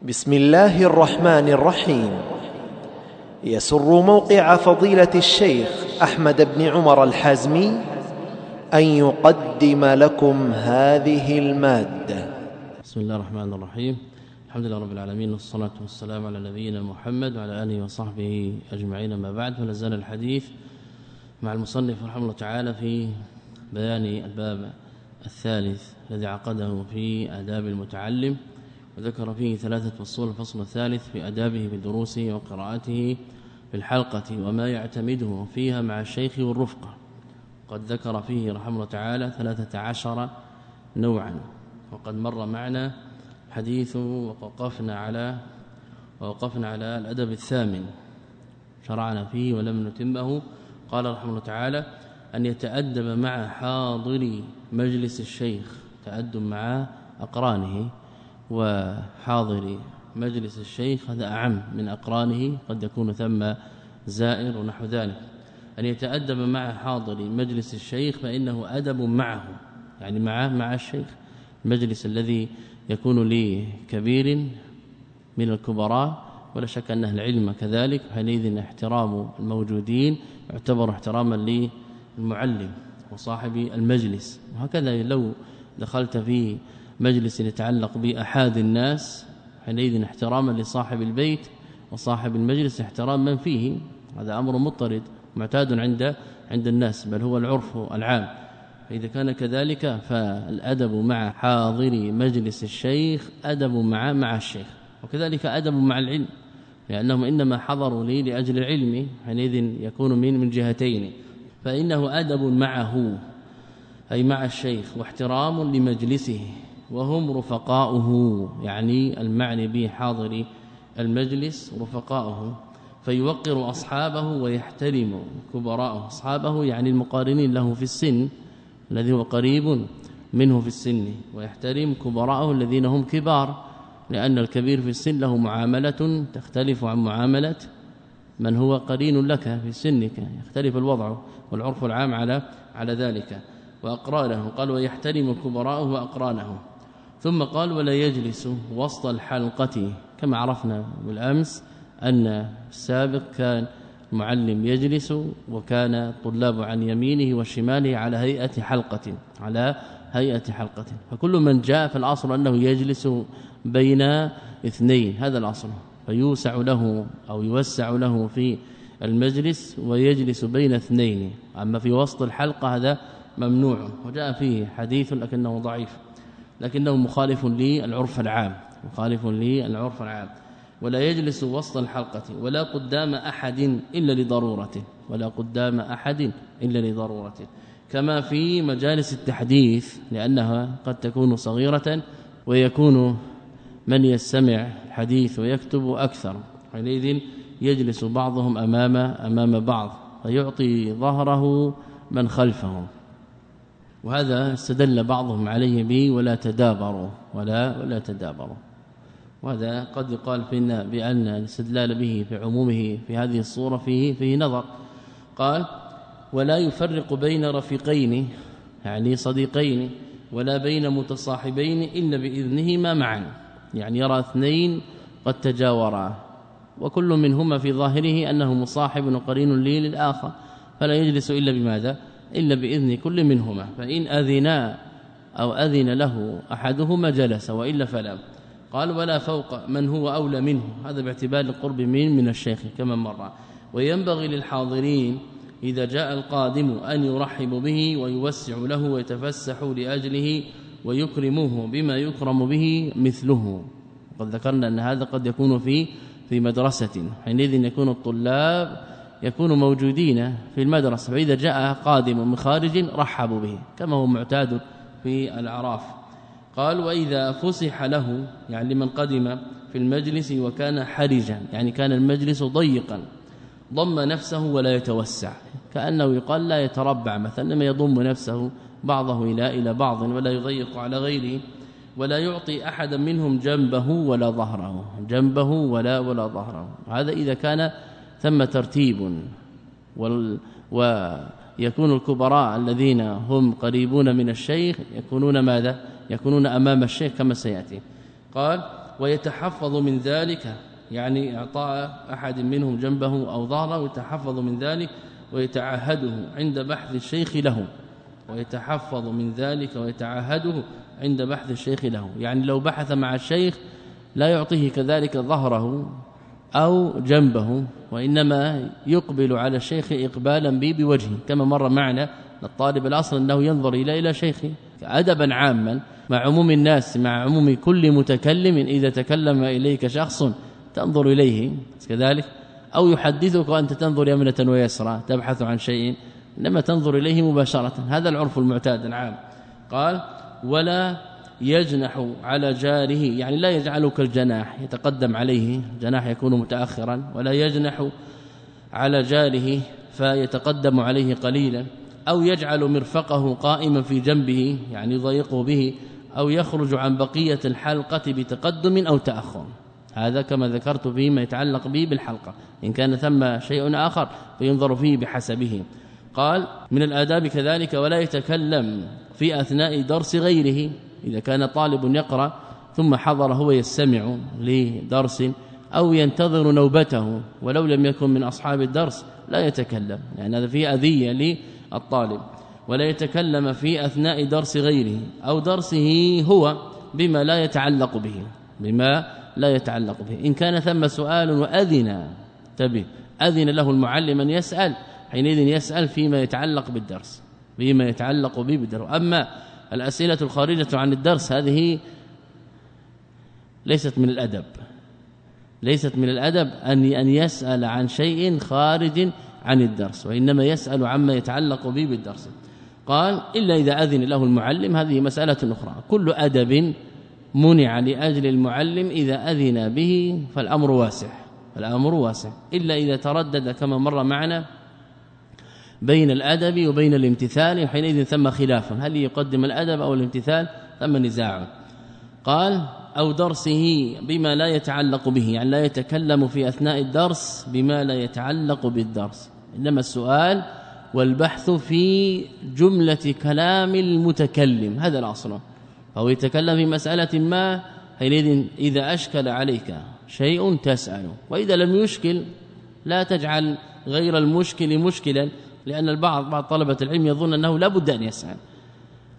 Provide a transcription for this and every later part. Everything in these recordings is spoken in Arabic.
بسم الله الرحمن الرحيم. يسر موقع فضيلة الشيخ أحمد بن عمر الحازمي أن يقدم لكم هذه المادة. بسم الله الرحمن الرحيم. الحمد لله رب العالمين والصلاة والسلام على نبينا محمد وعلى آله وصحبه أجمعين ما بعد. فنزل الحديث مع المصنف رحمه الله تعالى في بيان الباب الثالث الذي عقده في آداب المتعلم. وذكر فيه ثلاثة فصول الفصل الثالث في أدابه بدروسه وقراءته في الحلقة وما يعتمده فيها مع الشيخ والرفقة. قد ذكر فيه رحمه الله تعالى ثلاثة عشر نوعا. وقد مر معنا حديث ووقفنا على ووقفنا على الأدب الثامن. شرعنا فيه ولم نتمه. قال رحمه الله تعالى أن يتأدب مع حاضر مجلس الشيخ تأدب مع أقرانه. وحاضر مجلس الشيخ هذا أعم من أقرانه قد يكون ثم زائر ونحو ذلك. أن يتأدب مع حاضر مجلس الشيخ فإنه أدب معه يعني معه مع الشيخ المجلس الذي يكون لكبير من الكبراء. ولا شك أن أهل العلم كذلك حينئذ احترام الموجودين يعتبر احتراما للمعلم وصاحب المجلس. وهكذا لو دخلت في مجلس يتعلق باحاد الناس حينئذ احتراما لصاحب البيت وصاحب المجلس احترام من فيه. هذا أمر مضطرد معتاد عند عند الناس بل هو العرف العام. فإذا كان كذلك فالأدب مع حاضر مجلس الشيخ أدب مع مع الشيخ. وكذلك أدب مع العلم لأنهم إنما حضروا لي لأجل العلم حينئذ يكون من من جهتين. فإنه أدب معه أي مع الشيخ واحترام لمجلسه. وهم رفقاؤه يعني المعني به حاضر المجلس رفقاؤه فيوقر أصحابه ويحترم كبراءه. أصحابه يعني المقارنين له في السن الذي هو قريب منه في السن ويحترم كبراءه الذين هم كبار لأن الكبير في السن له معاملة تختلف عن معاملة من هو قرين لك في سنك يختلف الوضع والعرف العام على على ذلك. وأقرانه قال ويحترم كبراءه وأقرانه ثم قال ولا يجلس وسط الحلقة كما عرفنا بالأمس أن السابق كان معلم يجلس وكان الطلاب عن يمينه وشماله على هيئة حلقة على هيئة حلقة. فكل من جاء في الاصل أنه يجلس بين اثنين هذا الاصل فيوسع له أو يوسع له في المجلس ويجلس بين اثنين. أما في وسط الحلقة هذا ممنوع. وجاء فيه حديث لكنه ضعيف. لكنه مخالف للعرف العام مخالف للعرف العام. ولا يجلس وسط الحلقة ولا قدام أحد إلا لضرورته ولا قدام أحد إلا لضرورته كما في مجالس التحديث لأنها قد تكون صغيرة ويكون من يستمع الحديث ويكتب أكثر. حينئذ يجلس بعضهم أمام أمام بعض فيعطي ظهره من خلفه. وهذا استدل بعضهم عليه به ولا تدابروا ولا ولا تدابروا. وهذا قد يقال فينا بأن الاستدلال به في عمومه في هذه الصورة فيه فيه نظر. قال ولا يفرق بين رفيقين يعني صديقين ولا بين متصاحبين إلا بإذنهما معا. يعني يرى اثنين قد تجاورا. وكل منهما في ظاهره أنه مصاحب وقرين لي للآخر. فلا يجلس إلا بماذا؟ إلا بإذن كل منهما فإن اذنا أو أذن له أحدهما جلس وإلا فلا. قال ولا فوق من هو أولى منه. هذا باعتبار القرب من من الشيخ كما مر. وينبغي للحاضرين إذا جاء القادم أن يرحبوا به ويوسع له ويتفسح لأجله ويكرموه بما يكرم به مثله. قد ذكرنا أن هذا قد يكون في في مدرسة حينئذ يكون الطلاب يكونوا موجودين في المدرسة فإذا جاء قادم من خارج رحبوا به كما هو معتاد في الأعراف. قال وإذا فسح له يعني لمن قدم في المجلس وكان حرجا يعني كان المجلس ضيقا ضم نفسه ولا يتوسع كأنه يقال لا يتربع مثلا لما يضم نفسه بعضه إلى إلى بعض ولا يضيق على غيره ولا يعطي احدا منهم جنبه ولا ظهره جنبه ولا ولا ظهره. هذا إذا كان ثم ترتيب. وال ويكون الكبراء الذين هم قريبون من الشيخ يكونون ماذا؟ يكونون أمام الشيخ كما سيأتي. قال ويتحفظ من ذلك يعني اعطاء أحد منهم جنبه أو ظهره ويتحفظ من ذلك ويتعهده عند بحث الشيخ له. ويتحفظ من ذلك ويتعهده عند بحث الشيخ له. يعني لو بحث مع الشيخ لا يعطيه كذلك ظهره. أو جنبه وإنما يقبل على الشيخ إقبالا به بوجهه. كما مر معنا الطالب الأصل أنه ينظر إلى إلى شيخه ادبا عاما مع عموم الناس مع عموم كل متكلم. إذا تكلم إليك شخص تنظر إليه كذلك أو يحدثك وأنت تنظر يمنة ويسرى تبحث عن شيء إنما تنظر إليه مباشرة. هذا العرف المعتاد العام. قال ولا يجنح على جاره يعني لا يجعله كالجناح يتقدم عليه جناح يكون متاخرا ولا يجنح على جاره فيتقدم عليه قليلا أو يجعل مرفقه قائما في جنبه يعني يضيقه به أو يخرج عن بقية الحلقة بتقدم أو تأخر. هذا كما ذكرت فيما يتعلق به بالحلقة. إن كان ثم شيء آخر فينظر فيه بحسبه. قال من الآداب كذلك ولا يتكلم في أثناء درس غيره. إذا كان طالب يقرأ ثم حضر هو يستمع لدرس أو ينتظر نوبته ولو لم يكن من أصحاب الدرس لا يتكلم يعني هذا فيه أذية للطالب. ولا يتكلم في أثناء درس غيره أو درسه هو بما لا يتعلق به بما لا يتعلق به. إن كان ثم سؤال وأذن تبه أذن له المعلم أن يسأل حينئذ يسأل فيما يتعلق بالدرس فيما يتعلق به بالدرس. أما الأسئلة الخارجة عن الدرس هذه ليست من الأدب. ليست من الأدب أن أن يسأل عن شيء خارج عن الدرس وإنما يسأل عما يتعلق به بالدرس. قال إلا إذا أذن له المعلم هذه مسألة أخرى. كل أدب منع لأجل المعلم إذا أذن به فالأمر واسع. الأمر واسع. إلا إذا تردد كما مر معنا بين الأدب وبين الامتثال حينئذ ثم خلاف هل يقدم الأدب أو الامتثال؟ ثم نزاع. قال أو درسه بما لا يتعلق به يعني لا يتكلم في أثناء الدرس بما لا يتعلق بالدرس. إنما السؤال والبحث في جملة كلام المتكلم هذا الأصل. فهو يتكلم في مسألة ما حينئذ إذا أشكل عليك شيء تسأل. وإذا لم يشكل لا تجعل غير المشكل مشكلا. لأن البعض بعض طلبة العلم يظن أنه لا بد أن يسأل.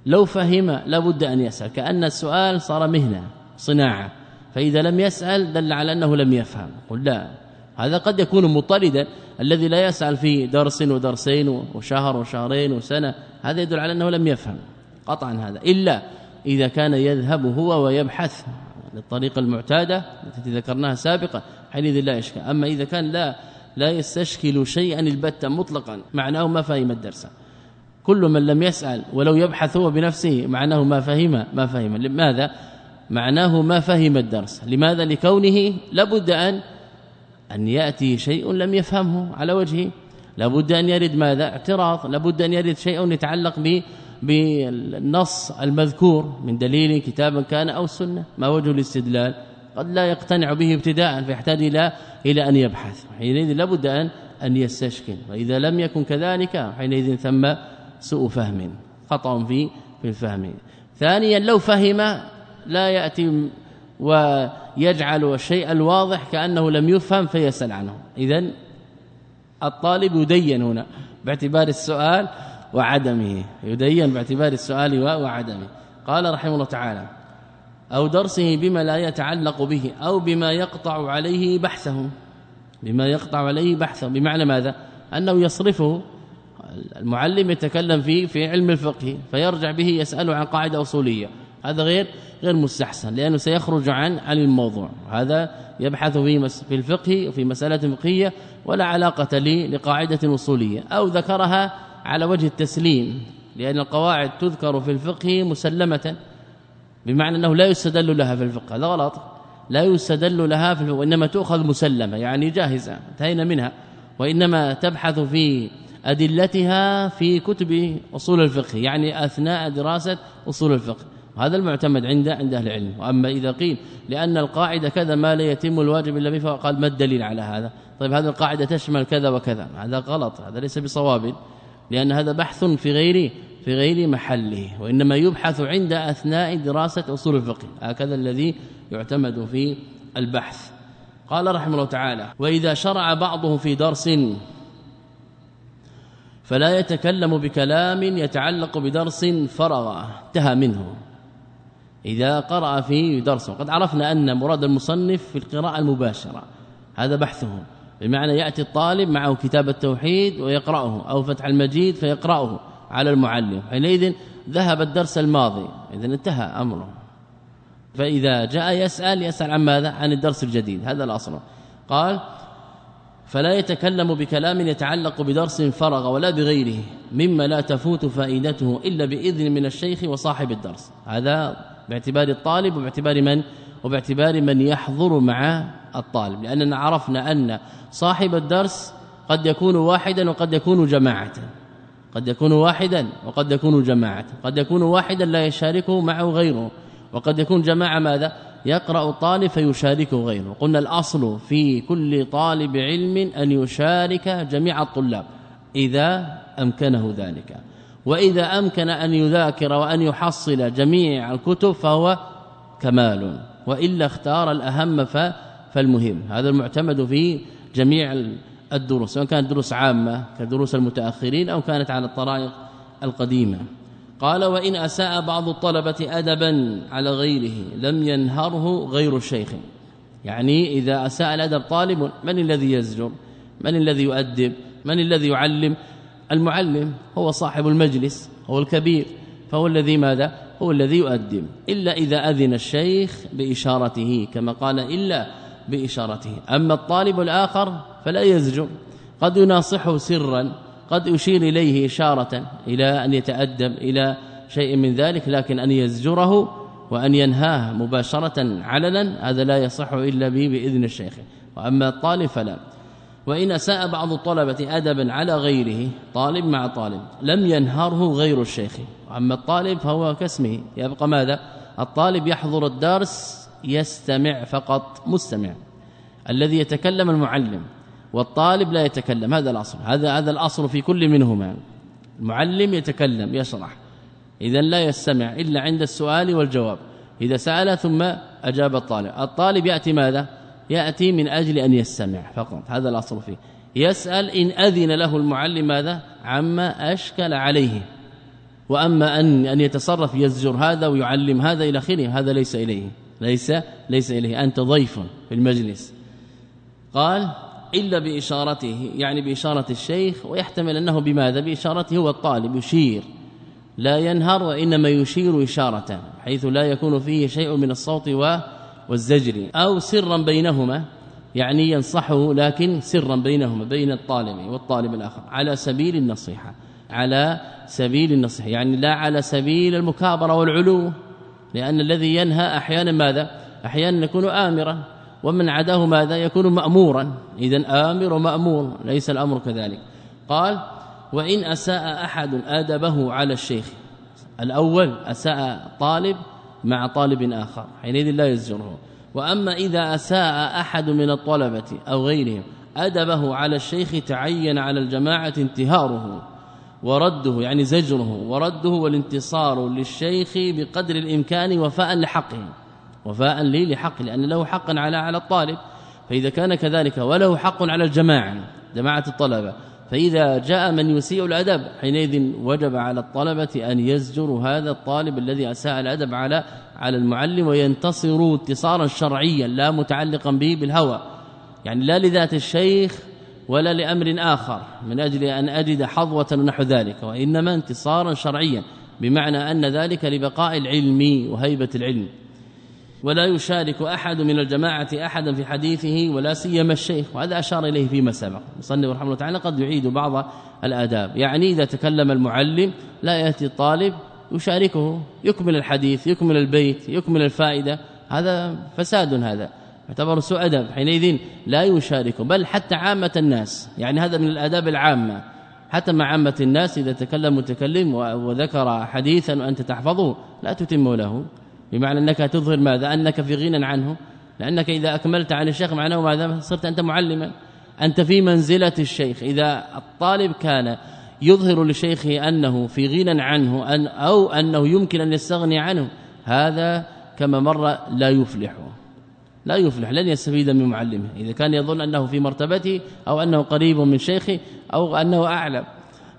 لو فهم لا بد أن يسأل. كأن السؤال صار مهنة صناعة. فإذا لم يسأل دل على أنه لم يفهم. قل لا. هذا قد يكون مطردا. الذي لا يسأل في درس ودرسين وشهر وشهرين وسنة هذا يدل على أنه لم يفهم. قطعا هذا. إلا إذا كان يذهب هو ويبحث للطريقة المعتادة التي ذكرناها سابقا حينئذ لا يشكل أما إذا كان لا لا يستشكل شيئا البتة مطلقا معناه ما فهم الدرس. كل من لم يسأل ولو يبحث هو بنفسه معناه ما فهم ما فهم. لماذا؟ معناه ما فهم الدرس. لماذا؟ لكونه لابد أن أن يأتي شيء لم يفهمه على وجهه. لابد أن يرد ماذا؟ اعتراض. لابد أن يرد شيء يتعلق به بالنص المذكور من دليل كتابا كان أو سنة. ما وجه الاستدلال؟ قد لا يقتنع به ابتداء فيحتاج إلى إلى أن يبحث. حينئذ لابد أن أن يستشكل. وإذا لم يكن كذلك حينئذ ثم سوء فهم خطأ في في الفهم. ثانيا لو فهم لا يأتي ويجعل الشيء الواضح كأنه لم يفهم فيسأل عنه. اذا الطالب يدين هنا باعتبار السؤال وعدمه. يدين باعتبار السؤال وعدمه. قال رحمه الله تعالى أو درسه بما لا يتعلق به أو بما يقطع عليه بحثه. بما يقطع عليه بحثه. بمعنى ماذا؟ أنه يصرفه. المعلم يتكلم فيه في علم الفقه فيرجع به يسأله عن قاعدة أصولية. هذا غير غير مستحسن لأنه سيخرج عن عن الموضوع. هذا يبحث في في الفقه وفي مسألة فقهية ولا علاقة لي لقاعدة أصولية. أو ذكرها على وجه التسليم لأن القواعد تذكر في الفقه مسلمة. بمعنى أنه لا يستدل لها في الفقه هذا غلط. لا يستدل لها في الفقه وإنما تؤخذ مسلمة يعني جاهزة انتهينا منها. وإنما تبحث في أدلتها في كتب أصول الفقه يعني أثناء دراسة أصول الفقه. هذا المعتمد عند عند أهل العلم. وأما إذا قيل لأن القاعدة كذا ما لا يتم الواجب إلا به فقال ما الدليل على هذا؟ طيب هذه القاعدة تشمل كذا وكذا. هذا غلط هذا ليس بصواب لأن هذا بحث في غير في غير محله وإنما يبحث عند أثناء دراسة أصول الفقه هكذا الذي يعتمد في البحث. قال رحمه الله تعالى وإذا شرع بعضهم في درس فلا يتكلم بكلام يتعلق بدرس فرغ انتهى منه. إذا قرأ في درس. وقد عرفنا أن مراد المصنف في القراءة المباشرة هذا بحثه بمعنى يأتي الطالب معه كتاب التوحيد ويقرأه أو فتح المجيد فيقرأه. على المعلم. حينئذ ذهب الدرس الماضي. إذا انتهى أمره. فإذا جاء يسأل يسأل عن ماذا؟ عن الدرس الجديد. هذا الأصل. قال فلا يتكلم بكلام يتعلق بدرس فرغ ولا بغيره مما لا تفوت فائدته إلا بإذن من الشيخ وصاحب الدرس. هذا باعتبار الطالب وباعتبار من؟ وباعتبار من يحضر مع الطالب. لأننا عرفنا أن صاحب الدرس قد يكون واحدا وقد يكون جماعة. قد يكون واحدا وقد يكون جماعة قد يكون واحدا لا يشاركه معه غيره وقد يكون جماعة ماذا؟ يقرأ الطالب فيشاركه غيره. قلنا الأصل في كل طالب علم أن يشارك جميع الطلاب إذا أمكنه ذلك. وإذا أمكن أن يذاكر وأن يحصل جميع الكتب فهو كمال وإلا اختار الأهم فالمهم. هذا المعتمد في جميع الدروس سواء كانت دروس عامة كدروس المتأخرين أو كانت على الطرائق القديمة. قال وإن أساء بعض الطلبة أدبا على غيره لم ينهره غير الشيخ يعني إذا أساء الأدب طالب من الذي يزجر؟ من الذي يؤدب؟ من الذي يعلم؟ المعلم هو صاحب المجلس هو الكبير فهو الذي ماذا؟ هو الذي يؤدب. إلا إذا أذن الشيخ بإشارته كما قال إلا بإشارته. أما الطالب الآخر فلا يزجر. قد يناصحه سرا قد يشير إليه إشارة إلى أن يتأدب إلى شيء من ذلك لكن أن يزجره وأن ينهاه مباشرة علنا هذا لا يصح إلا به بإذن الشيخ. وأما الطالب فلا. وإن أساء بعض الطلبة أدبا على غيره طالب مع طالب لم ينهره غير الشيخ. أما الطالب فهو كاسمه يبقى ماذا؟ الطالب يحضر الدرس يستمع فقط مستمع. الذي يتكلم المعلم. والطالب لا يتكلم. هذا الأصل. هذا هذا الأصل في كل منهما. المعلم يتكلم يشرح. اذا لا يستمع إلا عند السؤال والجواب. إذا سأل ثم أجاب الطالب. الطالب يأتي ماذا؟ يأتي من أجل أن يستمع فقط. هذا الأصل فيه. يسأل إن أذن له المعلم ماذا؟ عما أشكل عليه. وأما أن أن يتصرف يزجر هذا ويعلم هذا إلى آخره هذا ليس إليه. ليس ليس إليه. أنت ضيف في المجلس. قال إلا بإشارته يعني بإشارة الشيخ ويحتمل أنه بماذا؟ بإشارته هو الطالب يشير. لا ينهر وإنما يشير إشارة حيث لا يكون فيه شيء من الصوت والزجر. أو سرا بينهما يعني ينصحه لكن سرا بينهما بين الطالب والطالب الآخر على سبيل النصيحة. على سبيل النصيحة يعني لا على سبيل المكابرة والعلو. لأن الذي ينهى أحيانا ماذا؟ أحيانا يكون آمرا ومن عداه ماذا؟ يكون مأمورا. اذا آمر ومأمور ليس الأمر كذلك. قال وإن أساء أحد أدبه على الشيخ. الأول أساء طالب مع طالب آخر حينئذ لا يزجره. وأما إذا أساء أحد من الطلبة أو غيرهم أدبه على الشيخ تعين على الجماعة انتهاره ورده يعني زجره ورده والانتصار للشيخ بقدر الإمكان وفاء لحقه. وفاء لي لحق لأن له حقا على على الطالب. فإذا كان كذلك وله حق على الجماعة جماعة الطلبة. فإذا جاء من يسيء الأدب حينئذ وجب على الطلبة أن يزجروا هذا الطالب الذي أساء الأدب على على المعلم وينتصروا انتصارا شرعيا لا متعلقا به بالهوى. يعني لا لذات الشيخ ولا لأمر آخر من أجل أن أجد حظوة نحو ذلك وإنما انتصارا شرعيا بمعنى أن ذلك لبقاء العلم وهيبة العلم. ولا يشارك أحد من الجماعة أحدا في حديثه ولا سيما الشيخ. وهذا أشار إليه فيما سبق. مصنف رحمه الله تعالى قد يعيد بعض الآداب. يعني إذا تكلم المعلم لا يأتي الطالب يشاركه. يكمل الحديث يكمل البيت يكمل الفائدة. هذا فساد هذا. يعتبر سوء أدب. حينئذ لا يشاركه بل حتى عامة الناس. يعني هذا من الآداب العامة. حتى مع عامة الناس إذا تكلم متكلم وذكر حديثا وأنت تحفظه لا تتم له. بمعنى أنك تظهر ماذا؟ أنك في غنى عنه. لأنك إذا أكملت عن الشيخ معناه ماذا؟ صرت أنت معلما. أنت في منزلة الشيخ. إذا الطالب كان يظهر لشيخه أنه في غنى عنه أن أو أنه يمكن أن يستغني عنه هذا كما مر لا يفلح. لا يفلح لن يستفيد من معلمه. إذا كان يظن أنه في مرتبته أو أنه قريب من شيخه أو أنه أعلم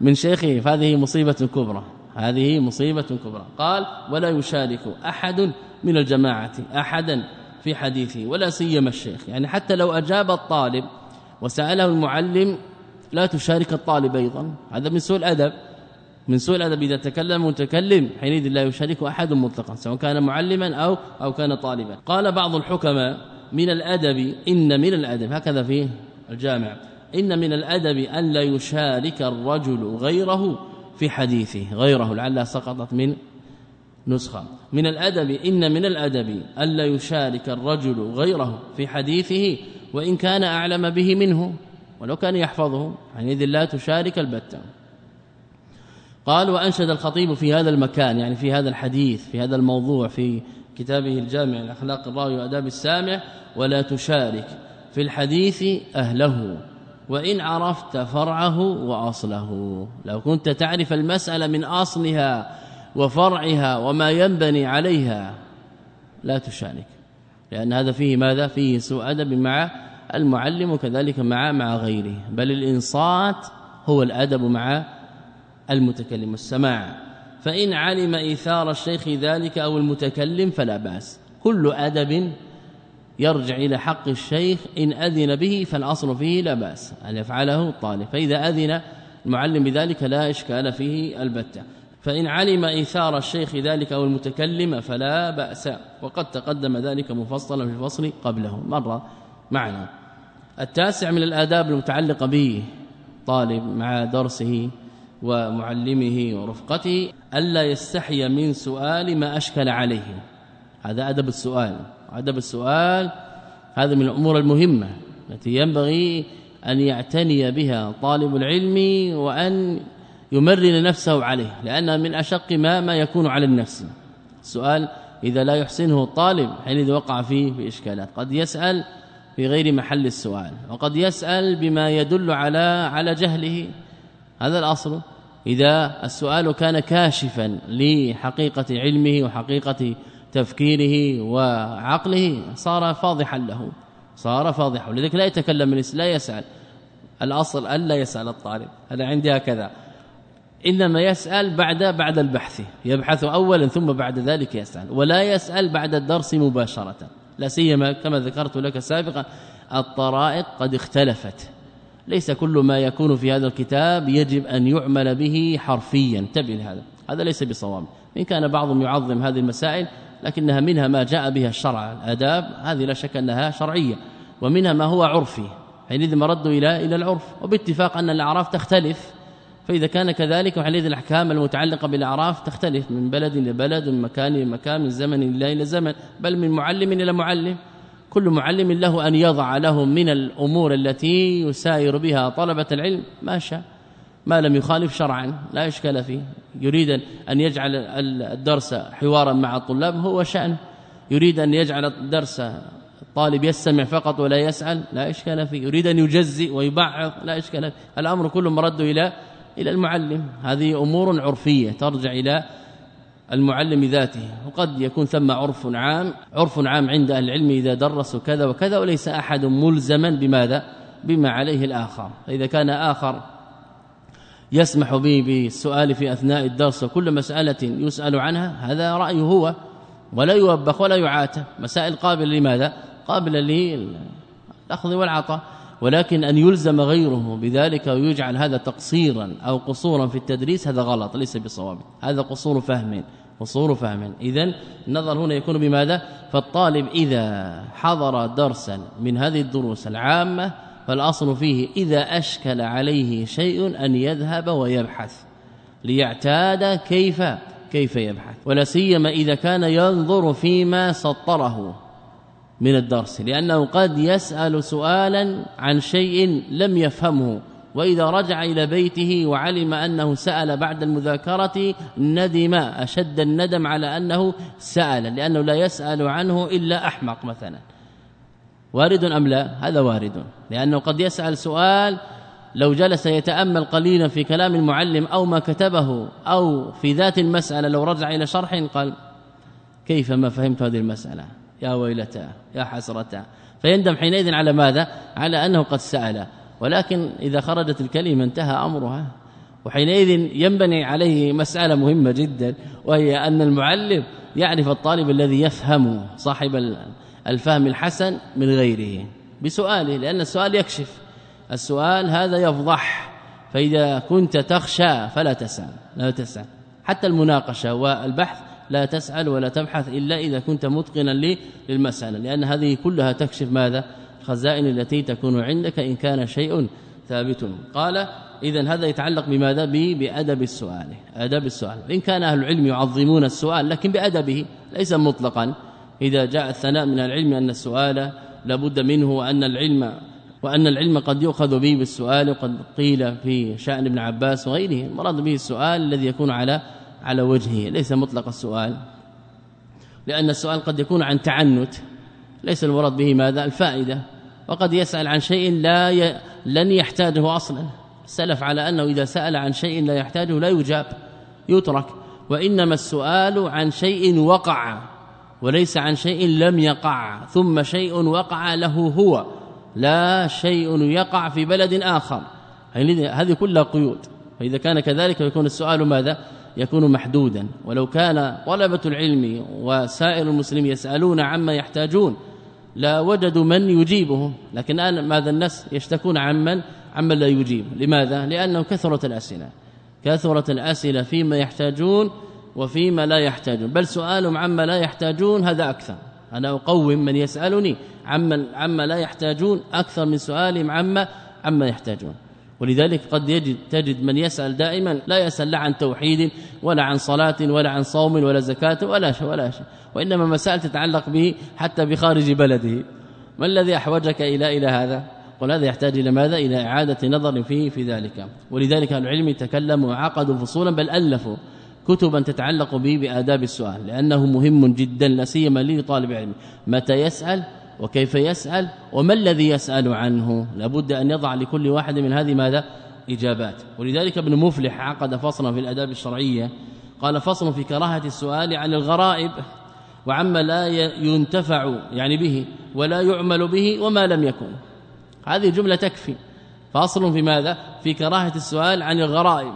من شيخه فهذه مصيبة كبرى. هذه مصيبة كبرى. قال ولا يشارك أحد من الجماعة أحدا في حديثه ولا سيما الشيخ. يعني حتى لو أجاب الطالب وسأله المعلم لا تشارك الطالب أيضا. هذا من سوء الأدب. من سوء الأدب إذا تكلم متكلم حينئذ لا يشارك أحد مطلقا سواء كان معلما أو أو كان طالبا. قال بعض الحكماء من الأدب إن من الأدب. هكذا في الجامع. إن من الأدب أن لا يشارك الرجل غيره في حديثه غيره لعلها سقطت من نسخة. من الأدب إن من الأدب ألا يشارك الرجل غيره في حديثه وإن كان أعلم به منه ولو كان يحفظه حينئذ لا تشارك البتة. قال وأنشد الخطيب في هذا المكان يعني في هذا الحديث في هذا الموضوع في كتابه الجامع الاخلاق الراوي وأداب السامع ولا تشارك في الحديث أهله. وإن عرفت فرعه وأصله. لو كنت تعرف المسألة من أصلها وفرعها وما ينبني عليها لا تشارك. لأن هذا فيه ماذا؟ فيه سوء أدب مع المعلم وكذلك مع مع غيره. بل الإنصات هو الأدب مع المتكلم. السماع. فإن علم إيثار الشيخ ذلك أو المتكلم فلا بأس. كل أدب يرجع إلى حق الشيخ إن أذن به فالأصل فيه لا بأس أن يفعله الطالب. فإذا أذن المعلم بذلك لا إشكال فيه البتة. فإن علم إيثار الشيخ ذلك أو المتكلم فلا بأس. وقد تقدم ذلك مفصلا في الفصل قبله. مرة معنا. التاسع من الآداب المتعلقة به طالب مع درسه ومعلمه ورفقته ألا يستحي من سؤال ما أشكل عليه. هذا أدب السؤال. ادب السؤال هذا من الأمور المهمة التي ينبغي أن يعتني بها طالب العلم وأن يمرن نفسه عليه لأن من أشق ما ما يكون على النفس. السؤال إذا لا يحسنه الطالب حينئذ وقع فيه في إشكالات قد يسأل في غير محل السؤال وقد يسأل بما يدل على على جهله. هذا الأصل. إذا السؤال كان كاشفا لحقيقة علمه وحقيقة تفكيره وعقله صار فاضحا له صار فاضحا. لذلك لا يتكلم من لا يسأل. الأصل ألا يسأل الطالب. هذا عندي هكذا. إنما يسأل بعد بعد البحث. يبحث اولا ثم بعد ذلك يسأل. ولا يسأل بعد الدرس مباشرة. لا سيما كما ذكرت لك سابقا الطرائق قد اختلفت. ليس كل ما يكون في هذا الكتاب يجب أن يعمل به حرفيا. انتبه لهذا. هذا ليس بصواب. إن كان بعضهم يعظم هذه المسائل لكنها منها ما جاء بها الشرع. الآداب هذه لا شك أنها شرعية ومنها ما هو عرفي حينئذ مرد إلى إلى العرف. وباتفاق أن الأعراف تختلف فإذا كان كذلك وحينئذ الأحكام المتعلقة بالأعراف تختلف من بلد إلى بلد من مكان إلى مكان من زمن إلى إلى زمن بل من معلم إلى معلم. كل معلم له أن يضع لهم من الأمور التي يساير بها طلبة العلم. ما شاء ما لم يخالف شرعا لا إشكال فيه. يريد أن يجعل الدرس حوارا مع الطلاب هو شأن. يريد أن يجعل الدرس الطالب يستمع فقط ولا يسأل لا إشكال فيه. يريد أن يجزئ ويبعض لا إشكال فيه. الأمر كله مرد إلى إلى المعلم. هذه أمور عرفية ترجع إلى المعلم ذاته. وقد يكون ثم عرف عام عرف عام عند أهل العلم إذا درسوا كذا وكذا وليس أحد ملزما بماذا؟ بما عليه الآخر. فاذا كان آخر يسمح به بالسؤال في أثناء الدرس وكل مسألة يسأل عنها هذا رايه هو ولا يوبخ ولا يعاتب. مسائل قابلة لماذا؟ قابلة للأخذ والعطاء. ولكن أن يلزم غيره بذلك ويجعل هذا تقصيرا أو قصورا في التدريس هذا غلط ليس بصواب. هذا قصور فهم قصور فهم. اذا النظر هنا يكون بماذا؟ فالطالب إذا حضر درسا من هذه الدروس العامة فالأصل فيه إذا أشكل عليه شيء أن يذهب ويبحث ليعتاد كيف كيف يبحث. ولا سيما إذا كان ينظر فيما سطره من الدرس لأنه قد يسأل سؤالا عن شيء لم يفهمه وإذا رجع إلى بيته وعلم أنه سأل بعد المذاكرة ندم أشد الندم على أنه سأل لأنه لا يسأل عنه إلا أحمق مثلا. وارد أم لا؟ هذا وارد. لأنه قد يسأل سؤال لو جلس يتأمل قليلا في كلام المعلم أو ما كتبه أو في ذات المسألة لو رجع إلى شرح قال كيف ما فهمت هذه المسألة؟ يا ويلتاه يا حسرتاه فيندم حينئذ على ماذا؟ على أنه قد سأل. ولكن إذا خرجت الكلمة انتهى أمرها. وحينئذ ينبني عليه مسألة مهمة جدا وهي أن المعلم يعرف الطالب الذي يفهم صاحب الفهم الحسن من غيره. بسؤاله لأن السؤال يكشف. السؤال هذا يفضح. فإذا كنت تخشى فلا تسأل لا تسأل. حتى المناقشة والبحث لا تسأل ولا تبحث إلا إذا كنت متقنا للمسألة. لأن هذه كلها تكشف ماذا؟ الخزائن التي تكون عندك إن كان شيء ثابت. قال اذا هذا يتعلق بماذا؟ بأدب السؤال. أدب السؤال. إن كان أهل العلم يعظمون السؤال لكن بأدبه ليس مطلقا. إذا جاء الثناء من العلم أن السؤال لابد منه وأن العلم وأن العلم قد يؤخذ به بالسؤال وقد قيل في شأن ابن عباس وغيره. المراد به السؤال الذي يكون على على وجهه ليس مطلق السؤال. لأن السؤال قد يكون عن تعنت ليس المراد به ماذا؟ الفائدة. وقد يسأل عن شيء لا ي... لن يحتاجه أصلا. سلف على أنه إذا سأل عن شيء لا يحتاجه لا يجاب يترك. وإنما السؤال عن شيء وقع. وليس عن شيء لم يقع ثم شيء وقع له هو لا شيء يقع في بلد آخر. هذه كلها قيود. فإذا كان كذلك يكون السؤال ماذا؟ يكون محدودا. ولو كان طلبة العلم وسائر المسلمين يسألون عما يحتاجون لا وجدوا من يجيبهم. لكن الآن ماذا الناس يشتكون عمن؟ عمن لا يجيب. لماذا؟ لأنه كثرت الأسئلة. كثرت الأسئلة فيما يحتاجون وفيما لا يحتاجون. بل سؤالهم عما لا يحتاجون هذا أكثر. أنا أقوم من يسألني عما عما لا يحتاجون أكثر من سؤالهم عما عما يحتاجون. ولذلك قد يجد تجد من يسأل دائما لا يسأل لا عن توحيد ولا عن صلاة ولا عن صوم ولا زكاة ولا شيء ولا شيء. وإنما مسائل تتعلق به حتى بخارج بلده. ما الذي أحوجك إلى إلى هذا؟ قل هذا يحتاج إلى ماذا؟ إلى إعادة نظر فيه في ذلك. ولذلك العلم تكلموا وعقدوا فصولا بل ألفوا. كتبا تتعلق به بآداب السؤال لأنه مهم جدا لا سيما لطالب علم. متى يسأل؟ وكيف يسأل؟ وما الذي يسأل عنه؟ لابد أن يضع لكل واحد من هذه ماذا؟ إجابات. ولذلك ابن مفلح عقد فصلا في الأداب الشرعية قال فصل في كراهة السؤال عن الغرائب وعما لا ينتفع يعني به ولا يعمل به وما لم يكن. هذه جملة تكفي. فاصل في ماذا؟ في كراهة السؤال عن الغرائب.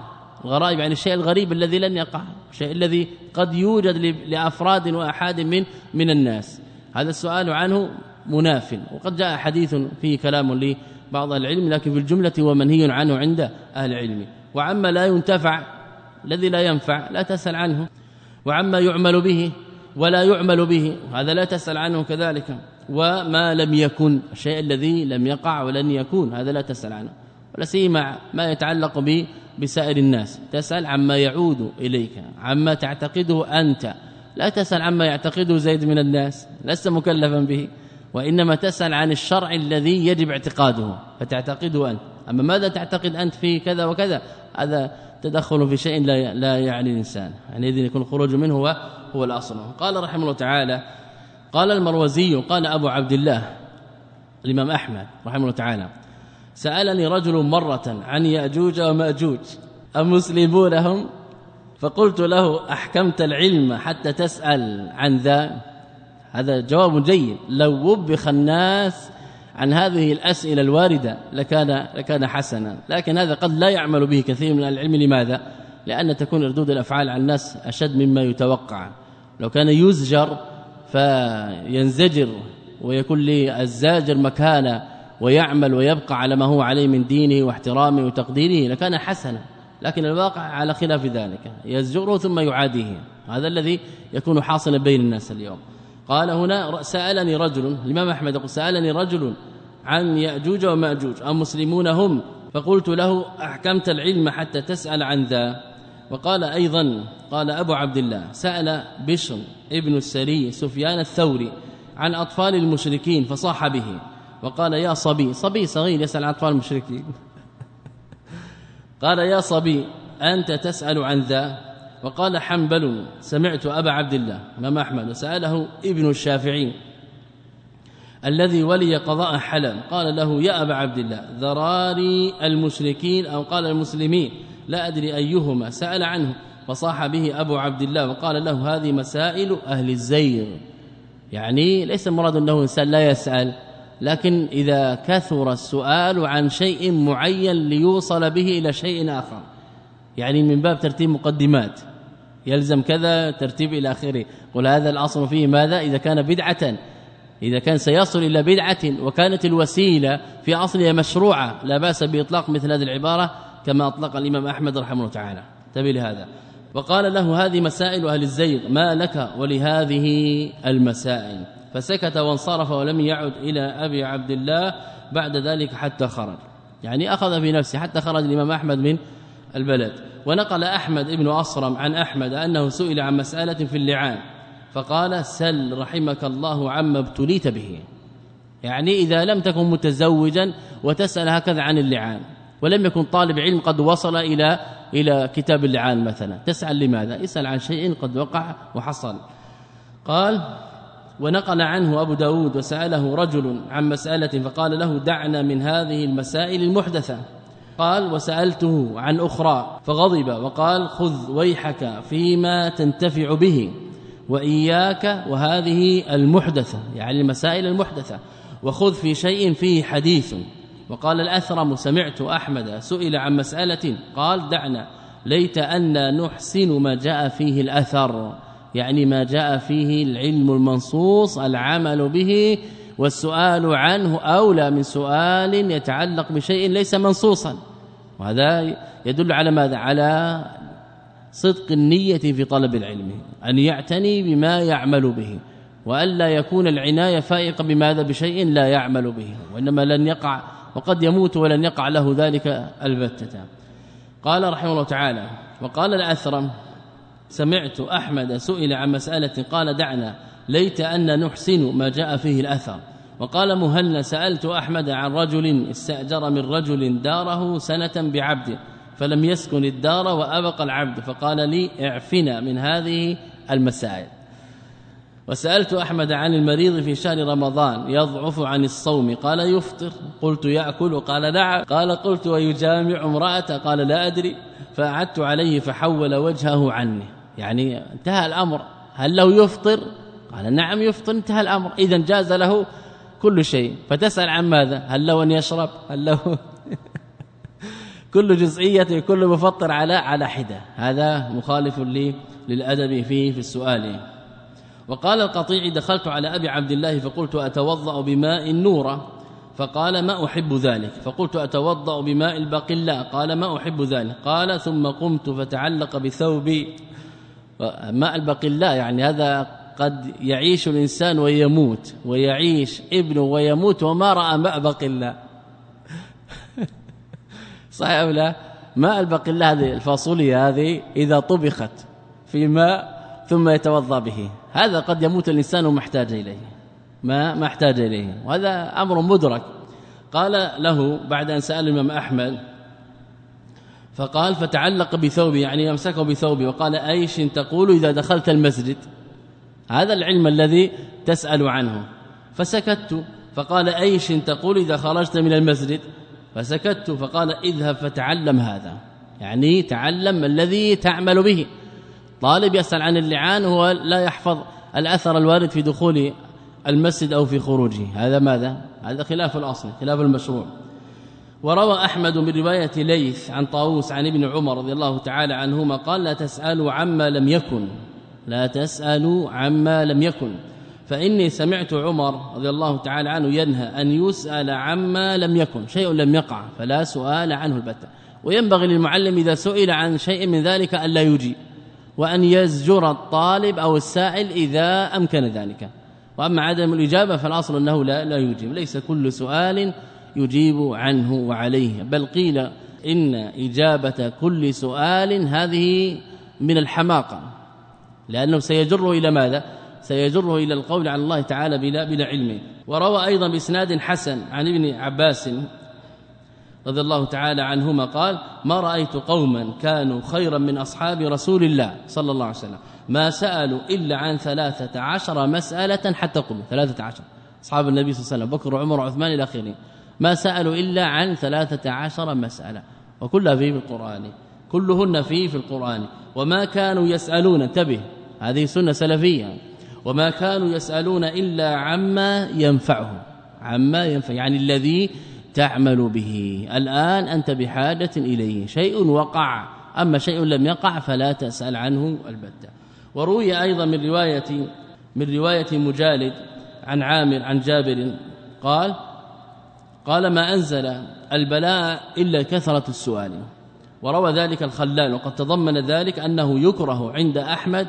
الغرائب يعني الشيء الغريب الذي لن يقع الشيء الذي قد يوجد لأفراد واحاد من من الناس. هذا السؤال عنه مناف. وقد جاء حديث فيه كلام لبعض العلم لكن في الجملة هو منهي عنه عند أهل العلم. وعما لا ينتفع الذي لا ينفع لا تسأل عنه. وعما يعمل به ولا يعمل به هذا لا تسأل عنه كذلك. وما لم يكن الشيء الذي لم يقع ولن يكون هذا لا تسأل عنه. ولا سيما ما يتعلق به بسائر الناس. تسأل عما يعود إليك عما تعتقده أنت. لا تسأل عما يعتقده زيد من الناس لست مكلفا به. وإنما تسأل عن الشرع الذي يجب اعتقاده فتعتقده أنت. أما ماذا تعتقد أنت في كذا وكذا؟ هذا تدخل في شيء لا لا يعني الإنسان. يعني اذا يكون الخروج منه هو هو الأصل. قال رحمه الله تعالى قال المروزي قال أبو عبد الله الإمام أحمد رحمه الله تعالى سألني رجل مرة عن يأجوج ومأجوج امسلمون هم فقلت له أحكمت العلم حتى تسأل عن ذا؟ هذا جواب جيد. لو وبخ الناس عن هذه الأسئلة الواردة لكان لكان حسنا. لكن هذا قد لا يعمل به كثير من العلم. لماذا؟ لأن تكون ردود الأفعال على الناس أشد مما يتوقع. لو كان يزجر فينزجر ويكون للزاجر مكانة ويعمل ويبقى على ما هو عليه من دينه واحترامه وتقديره لكان حسنا لكن الواقع على خلاف ذلك يزجره ثم يعاديه. هذا الذي يكون حاصلا بين الناس اليوم. قال هنا سألني رجل الإمام أحمد يقول سألني رجل عن يأجوج ومأجوج ام مسلمون هم؟ فقلت له أحكمت العلم حتى تسأل عن ذا. وقال أيضا قال أبو عبد الله سأل بشر ابن السري سفيان الثوري عن أطفال المشركين فصاح به. وقال يا صبي صبي صغير يسأل عن أطفال المشركين. قال يا صبي أنت تسأل عن ذا. وقال حنبل سمعت أبا عبد الله إمام أحمد وسأله ابن الشافعي الذي ولي قضاء حلم. قال له يا أبا عبد الله ذراري المشركين أو قال المسلمين لا أدري أيهما. سأل عنه فصاح به أبو عبد الله وقال له هذه مسائل أهل الزير يعني ليس المراد أنه إنسان لا يسأل. لكن إذا كثر السؤال عن شيء معين ليوصل به إلى شيء آخر. يعني من باب ترتيب مقدمات. يلزم كذا ترتيب إلى آخره. قل هذا الأصل فيه ماذا؟ إذا كان بدعة. إذا كان سيصل إلى بدعة وكانت الوسيلة في أصلها مشروعة لا بأس بإطلاق مثل هذه العبارة كما أطلق الإمام أحمد رحمه الله تعالى. انتبه لهذا. وقال له هذه مسائل أهل الزيغ ما لك ولهذه المسائل؟ فسكت وانصرف ولم يعد إلى أبي عبد الله بعد ذلك حتى خرج. يعني أخذ في نفسه حتى خرج الإمام أحمد من البلد. ونقل أحمد ابن أصرم عن أحمد أنه سئل عن مسألة في اللعان. فقال سل رحمك الله عما ابتليت به. يعني إذا لم تكن متزوجا وتسأل هكذا عن اللعان. ولم يكن طالب علم قد وصل إلى إلى كتاب اللعان مثلا. تسأل لماذا؟ اسأل عن شيء قد وقع وحصل. قال ونقل عنه أبو داود وسأله رجل عن مسألة فقال له دعنا من هذه المسائل المحدثة. قال وسألته عن أخرى فغضب وقال خذ ويحك فيما تنتفع به وإياك وهذه المحدثة يعني المسائل المحدثة وخذ في شيء فيه حديث. وقال الأثرم سمعت أحمد سئل عن مسألة قال دعنا ليت أن نحسن ما جاء فيه الأثر. يعني ما جاء فيه العلم المنصوص العمل به والسؤال عنه أولى من سؤال يتعلق بشيء ليس منصوصا. وهذا يدل على ماذا؟ على صدق النية في طلب العلم أن يعتني بما يعمل به. والا يكون العناية فائقة بماذا؟ بشيء لا يعمل به. وإنما لن يقع وقد يموت ولن يقع له ذلك البتة. قال رحمه الله تعالى وقال الأثرم سمعت أحمد سئل عن مسألة قال دعنا ليت أن نحسن ما جاء فيه الأثر. وقال مهنا سألت أحمد عن رجل استأجر من رجل داره سنة بعبد فلم يسكن الدار وابقى العبد فقال لي اعفنا من هذه المسائل. وسألت أحمد عن المريض في شهر رمضان يضعف عن الصوم قال يفطر. قلت يأكل؟ قال نعم. قال قلت ويجامع امراه قال لا أدري. فأعدت عليه فحول وجهه عني. يعني انتهى الأمر. هل لو يفطر؟ قال نعم يفطر انتهى الأمر. اذا جاز له كل شيء. فتسأل عن ماذا؟ هل له أن يشرب؟ هل له كل جزئية كل مفطر على على حدة. هذا مخالف لي للأدب فيه في السؤال. وقال القطيع دخلت على أبي عبد الله فقلت أتوضأ بماء النورة. فقال ما أحب ذلك؟ فقلت أتوضأ بماء البقلاء قال ما أحب ذلك؟ قال ثم قمت فتعلق بثوبي. ماء البقلاء يعني هذا قد يعيش الإنسان ويموت ويعيش ابنه ويموت وما رأى ماء بقلاء صحيح أو لا؟ ماء البقلاء هذه الفاصوليا هذه إذا طبخت في ماء ثم يتوضأ به. هذا قد يموت الإنسان محتاج إليه. ما احتاج إليه. وهذا أمر مدرك. قال له بعد أن سأل الإمام أحمد فقال فتعلق بثوبه يعني يمسكه بثوبه وقال أيش تقول إذا دخلت المسجد؟ هذا العلم الذي تسأل عنه. فسكت فقال أيش تقول إذا خرجت من المسجد؟ فسكت فقال اذهب فتعلم هذا. يعني تعلم الذي تعمل به. طالب يسأل عن اللعان هو لا يحفظ الأثر الوارد في دخول المسجد أو في خروجه. هذا ماذا؟ هذا خلاف الأصل خلاف المشروع. وروى أحمد من رواية ليث عن طاووس عن ابن عمر رضي الله تعالى عنهما قال لا تسألوا عما لم يكن لا تسألوا عما لم يكن. فإني سمعت عمر رضي الله تعالى عنه ينهى أن يسأل عما لم يكن شيء لم يقع فلا سؤال عنه البتة. وينبغي للمعلم إذا سئل عن شيء من ذلك الا يجيب وأن يزجر الطالب أو السائل إذا أمكن ذلك. وأما عدم الإجابة فالأصل أنه لا لا يجيب ليس كل سؤال يجيب عنه وعليه. بل قيل إن إجابة كل سؤال هذه من الحماقة. لأنه سيجره إلى ماذا؟ سيجره إلى القول على الله تعالى بلا بلا علم. وروى أيضا بإسناد حسن عن ابن عباس رضي الله تعالى عنهما قال ما رأيت قوما كانوا خيرا من أصحاب رسول الله صلى الله عليه وسلم. ما سألوا إلا عن ثلاثة عشر مسألة حتى قبل. ثلاثة عشر. أصحاب النبي صلى الله عليه وسلم بكر وعمر وعثمان إلى آخره. ما سألوا إلا عن ثلاثة عشر مسألة وكلها في القرآن كلهن في في القرآن وما كانوا يسألون انتبه هذه سنة سلفية وما كانوا يسألون إلا عما ينفعهم عما ينفع يعني الذي تعمل به. الآن أنت بحاجة إليه شيء وقع أما شيء لم يقع فلا تسأل عنه البتة. وروي أيضا من رواية من رواية مجالد عن عامر عن جابر قال قال ما أنزل البلاء إلا كثرة السؤال. وروى ذلك الخلال وقد تضمن ذلك أنه يكره عند أحمد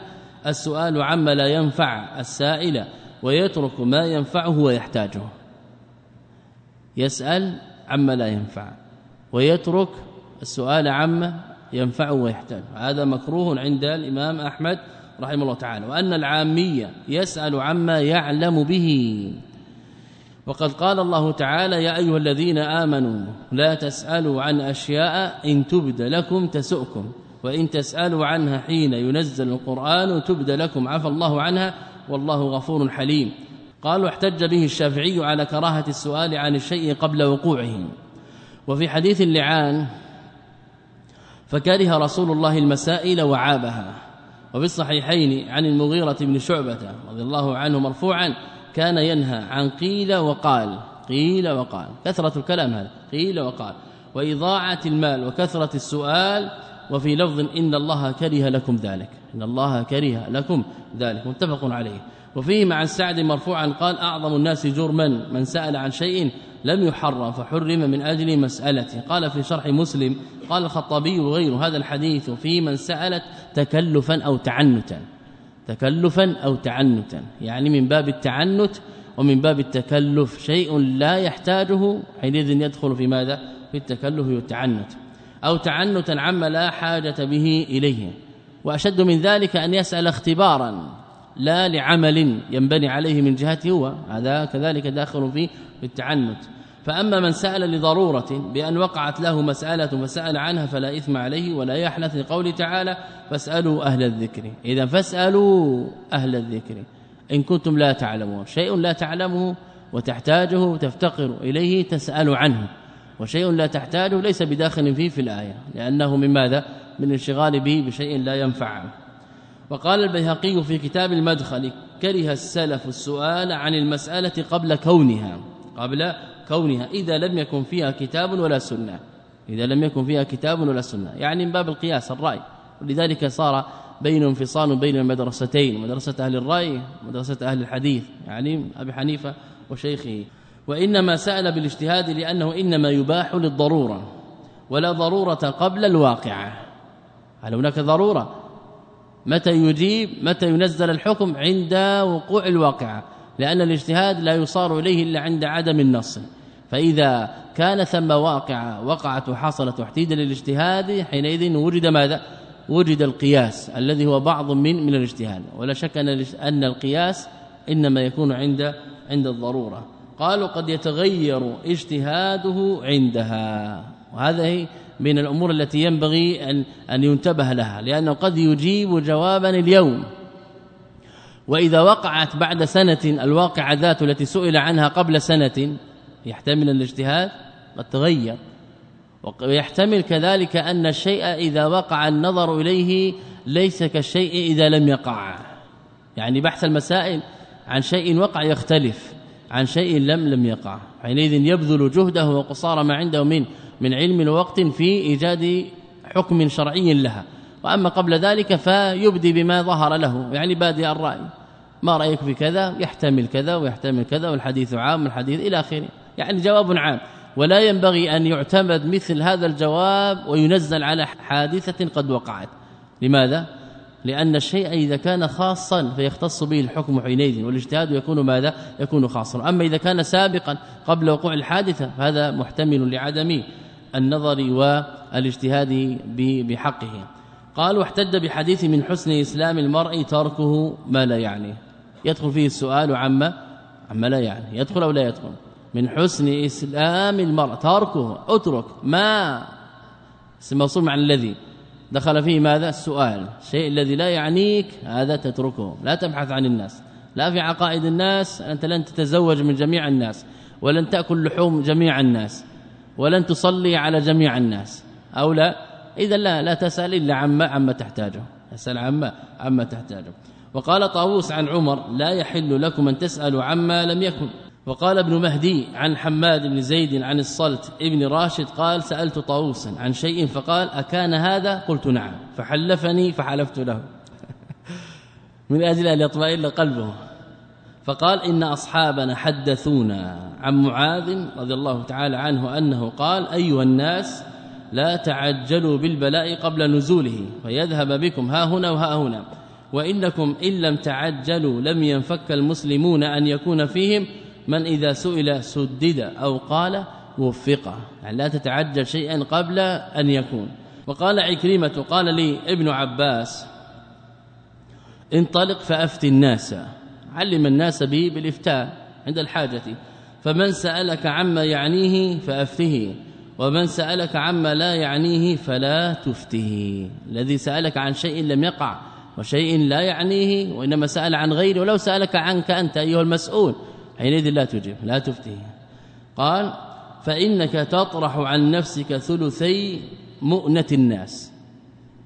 السؤال عما لا ينفع السائل ويترك ما ينفعه ويحتاجه. يسأل عما لا ينفع ويترك السؤال عما ينفعه ويحتاج. هذا مكروه عند الإمام أحمد رحمه الله تعالى. وأن العامية يسأل عما يعلم به. وقد قال الله تعالى يا أيها الذين آمنوا لا تسألوا عن أشياء إن تبد لكم تسؤكم وإن تسألوا عنها حين ينزل القرآن تبد لكم عفى الله عنها والله غفور حليم. قالوا احتج به الشافعي على كراهة السؤال عن الشيء قبل وقوعه. وفي حديث اللعان فكره رسول الله المسائل وعابها. وفي الصحيحين عن المغيرة بن شعبة رضي الله عنه مرفوعا كان ينهى عن قيل وقال قيل وقال كثرة الكلام هذا قيل وقال وإضاعة المال وكثرة السؤال وفي لفظ إن الله كره لكم ذلك إن الله كره لكم ذلك متفق عليه. وفيه مع السعد مرفوعا قال أعظم الناس جرما من سأل عن شيء لم يحرم فحرم من أجل مسألته. قال في شرح مسلم قال الخطابي وغيره هذا الحديث في من سألت تكلفا أو تعنتا. تكلفا أو تعنتا. يعني من باب التعنت ومن باب التكلف شيء لا يحتاجه حينئذ يدخل في ماذا؟ في التكلف والتعنت. أو تعنتا عما لا حاجة به إليه. وأشد من ذلك أن يسأل اختبارا لا لعمل ينبني عليه من جهته هو. هذا كذلك داخل في التعنت. فأما من سأل لضرورة بأن وقعت له مسألة فسأل عنها فلا إثم عليه ولا يحنث لقول تعالى فاسألوا أهل الذكر. إذا فاسألوا أهل الذكر. إن كنتم لا تعلمون. شيء لا تعلمه وتحتاجه تفتقر إليه تسأل عنه. وشيء لا تحتاجه ليس بداخل فيه في الآية. لأنه من ماذا؟ من الانشغال به بشيء لا ينفع. وقال البيهقي في كتاب المدخل كره السلف السؤال عن المسألة قبل كونها قبل كونها إذا لم يكن فيها كتاب ولا سنة. إذا لم يكن فيها كتاب ولا سنة. يعني من باب القياس الرأي. ولذلك صار بين انفصال بين المدرستين. مدرسة أهل الرأي ومدرسة أهل الحديث. يعني أبي حنيفة وشيخه. وإنما سأل بالاجتهاد لأنه إنما يباح للضرورة. ولا ضرورة قبل الواقعة. هل هناك ضرورة؟ متى يجيب؟ متى ينزل الحكم عند وقوع الواقعة؟ لأن الاجتهاد لا يصار إليه إلا عند عدم النص. فإذا كان ثم واقعة وقعت وحصلت واحتيد للاجتهاد حينئذ وجد ماذا؟ وجد القياس الذي هو بعض من من الاجتهاد. ولا شك أن القياس إنما يكون عند عند الضرورة. قالوا قد يتغير اجتهاده عندها. وهذا من الأمور التي ينبغي أن أن ينتبه لها لأنه قد يجيب جوابا اليوم. وإذا وقعت بعد سنة الواقعة ذات التي سئل عنها قبل سنة يحتمل الاجتهاد قد تغير. ويحتمل كذلك أن الشيء إذا وقع النظر إليه ليس كالشيء إذا لم يقع. يعني بحث المسائل عن شيء وقع يختلف عن شيء لم لم يقع. حينئذ يبذل جهده وقصار ما عنده من من علم ووقت في إيجاد حكم شرعي لها. وأما قبل ذلك فيبدي بما ظهر له. يعني بادئ الرأي. ما رأيك في كذا؟ يحتمل كذا ويحتمل كذا والحديث عام الحديث إلى آخره. يعني جواب عام. ولا ينبغي أن يعتمد مثل هذا الجواب وينزل على حادثة قد وقعت. لماذا؟ لأن الشيء إذا كان خاصا فيختص به الحكم حينئذ والاجتهاد يكون ماذا؟ يكون خاصا. أما إذا كان سابقا قبل وقوع الحادثة فهذا محتمل لعدم النظر والاجتهاد بحقه. قال واحتد بحديث من حسن إسلام المرء تركه ما لا يعنيه يدخل فيه السؤال عما عما لا يعني. يدخل أو لا يدخل؟ من حسن إسلام المرء. تركه اترك. ما؟ اسم موصول مع الذي. دخل فيه ماذا؟ السؤال. الشيء الذي لا يعنيك هذا تتركه. لا تبحث عن الناس. لا في عقائد الناس أنت لن تتزوج من جميع الناس ولن تأكل لحوم جميع الناس ولن تصلي على جميع الناس. أو لا؟ إذا لا لا تسأل إلا عما عما تحتاجه. تسأل عما عما تحتاجه. وقال طاووس عن عمر لا يحل لكم أن تسألوا عما لم يكن. وقال ابن مهدي عن حماد بن زيد عن الصلت ابن راشد قال سألت طاووسا عن شيء فقال أكان هذا؟ قلت نعم. فحلفني فحلفت له. من أجل أن يطمئن قلبه. فقال إن أصحابنا حدثونا عن معاذ رضي الله تعالى عنه أنه قال أيها الناس لا تعجلوا بالبلاء قبل نزوله فيذهب بكم ها هنا وها هنا. وإنكم إن لم تعجلوا لم ينفك المسلمون أن يكون فيهم من إذا سئل سدد أو قال وفق. يعني لا تتعجل شيئا قبل أن يكون. وقال عكرمة قال لي ابن عباس انطلق فأفت الناس. علم الناس به بالإفتاء عند الحاجة. فمن سألك عما يعنيه فأفته ومن سألك عما لا يعنيه فلا تفته. الذي سألك عن شيء لم يقع وشيء لا يعنيه وإنما سأل عن غيره. ولو سألك عنك أنت أيها المسؤول حينئذ لا تجيب لا تفتي. قال فإنك تطرح عن نفسك ثلثي مؤنة الناس.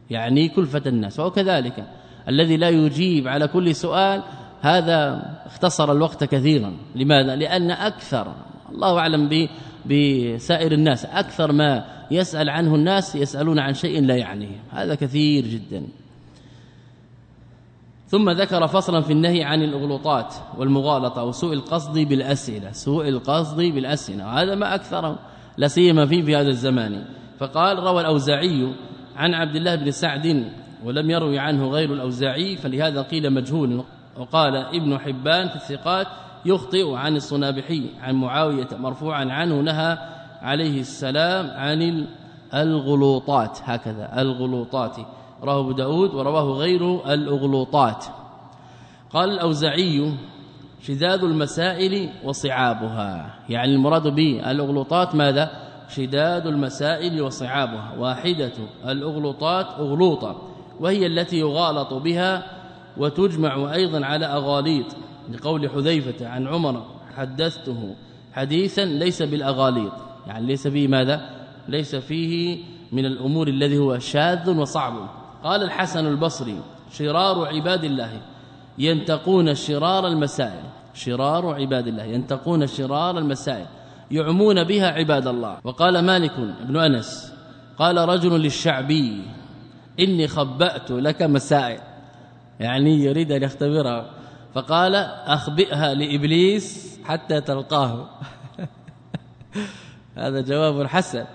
يعني كلفة الناس. وهو كذلك الذي لا يجيب على كل سؤال. هذا اختصر الوقت كثيرا. لماذا؟ لأن أكثر الله أعلم بسائر الناس أكثر ما يسأل عنه الناس يسألون عن شيء لا يعنيه. هذا كثير جدا. ثم ذكر فصلا في النهي عن الاغلوطات والمغالطة وسوء القصد بالأسئلة سوء القصد بالأسئلة وهذا ما اكثره لا سيما فيه في هذا الزمان. فقال روى الأوزاعي عن عبد الله بن سعد ولم يروي عنه غير الأوزاعي فلهذا قيل مجهول. وقال ابن حبان في الثقات يخطئ عن الصنابحي عن معاوية مرفوعا عنه نهى عليه السلام عن الغلوطات هكذا الغلوطات. رواه أبو داود ورواه غير الأغلوطات. قال الأوزاعي شداد المسائل وصعابها. يعني المراد به الاغلوطات ماذا؟ شداد المسائل وصعابها. واحدة الأغلوطات أغلوطة وهي التي يغالط بها وتجمع أيضا على أغاليط. لقول حذيفة عن عمر حدثته حديثا ليس بالأغاليط. يعني ليس فيه ماذا؟ ليس فيه من الأمور الذي هو شاذ وصعب. قال الحسن البصري شرار عباد الله ينتقون شرار المسائل شرار عباد الله ينتقون شرار المسائل يعمون بها عباد الله. وقال مالك بن أنس قال رجل للشعبي إني خبأت لك مسائل. يعني يريد أن يختبرها. فقال أخبئها لإبليس حتى تلقاه. هذا جواب حسن.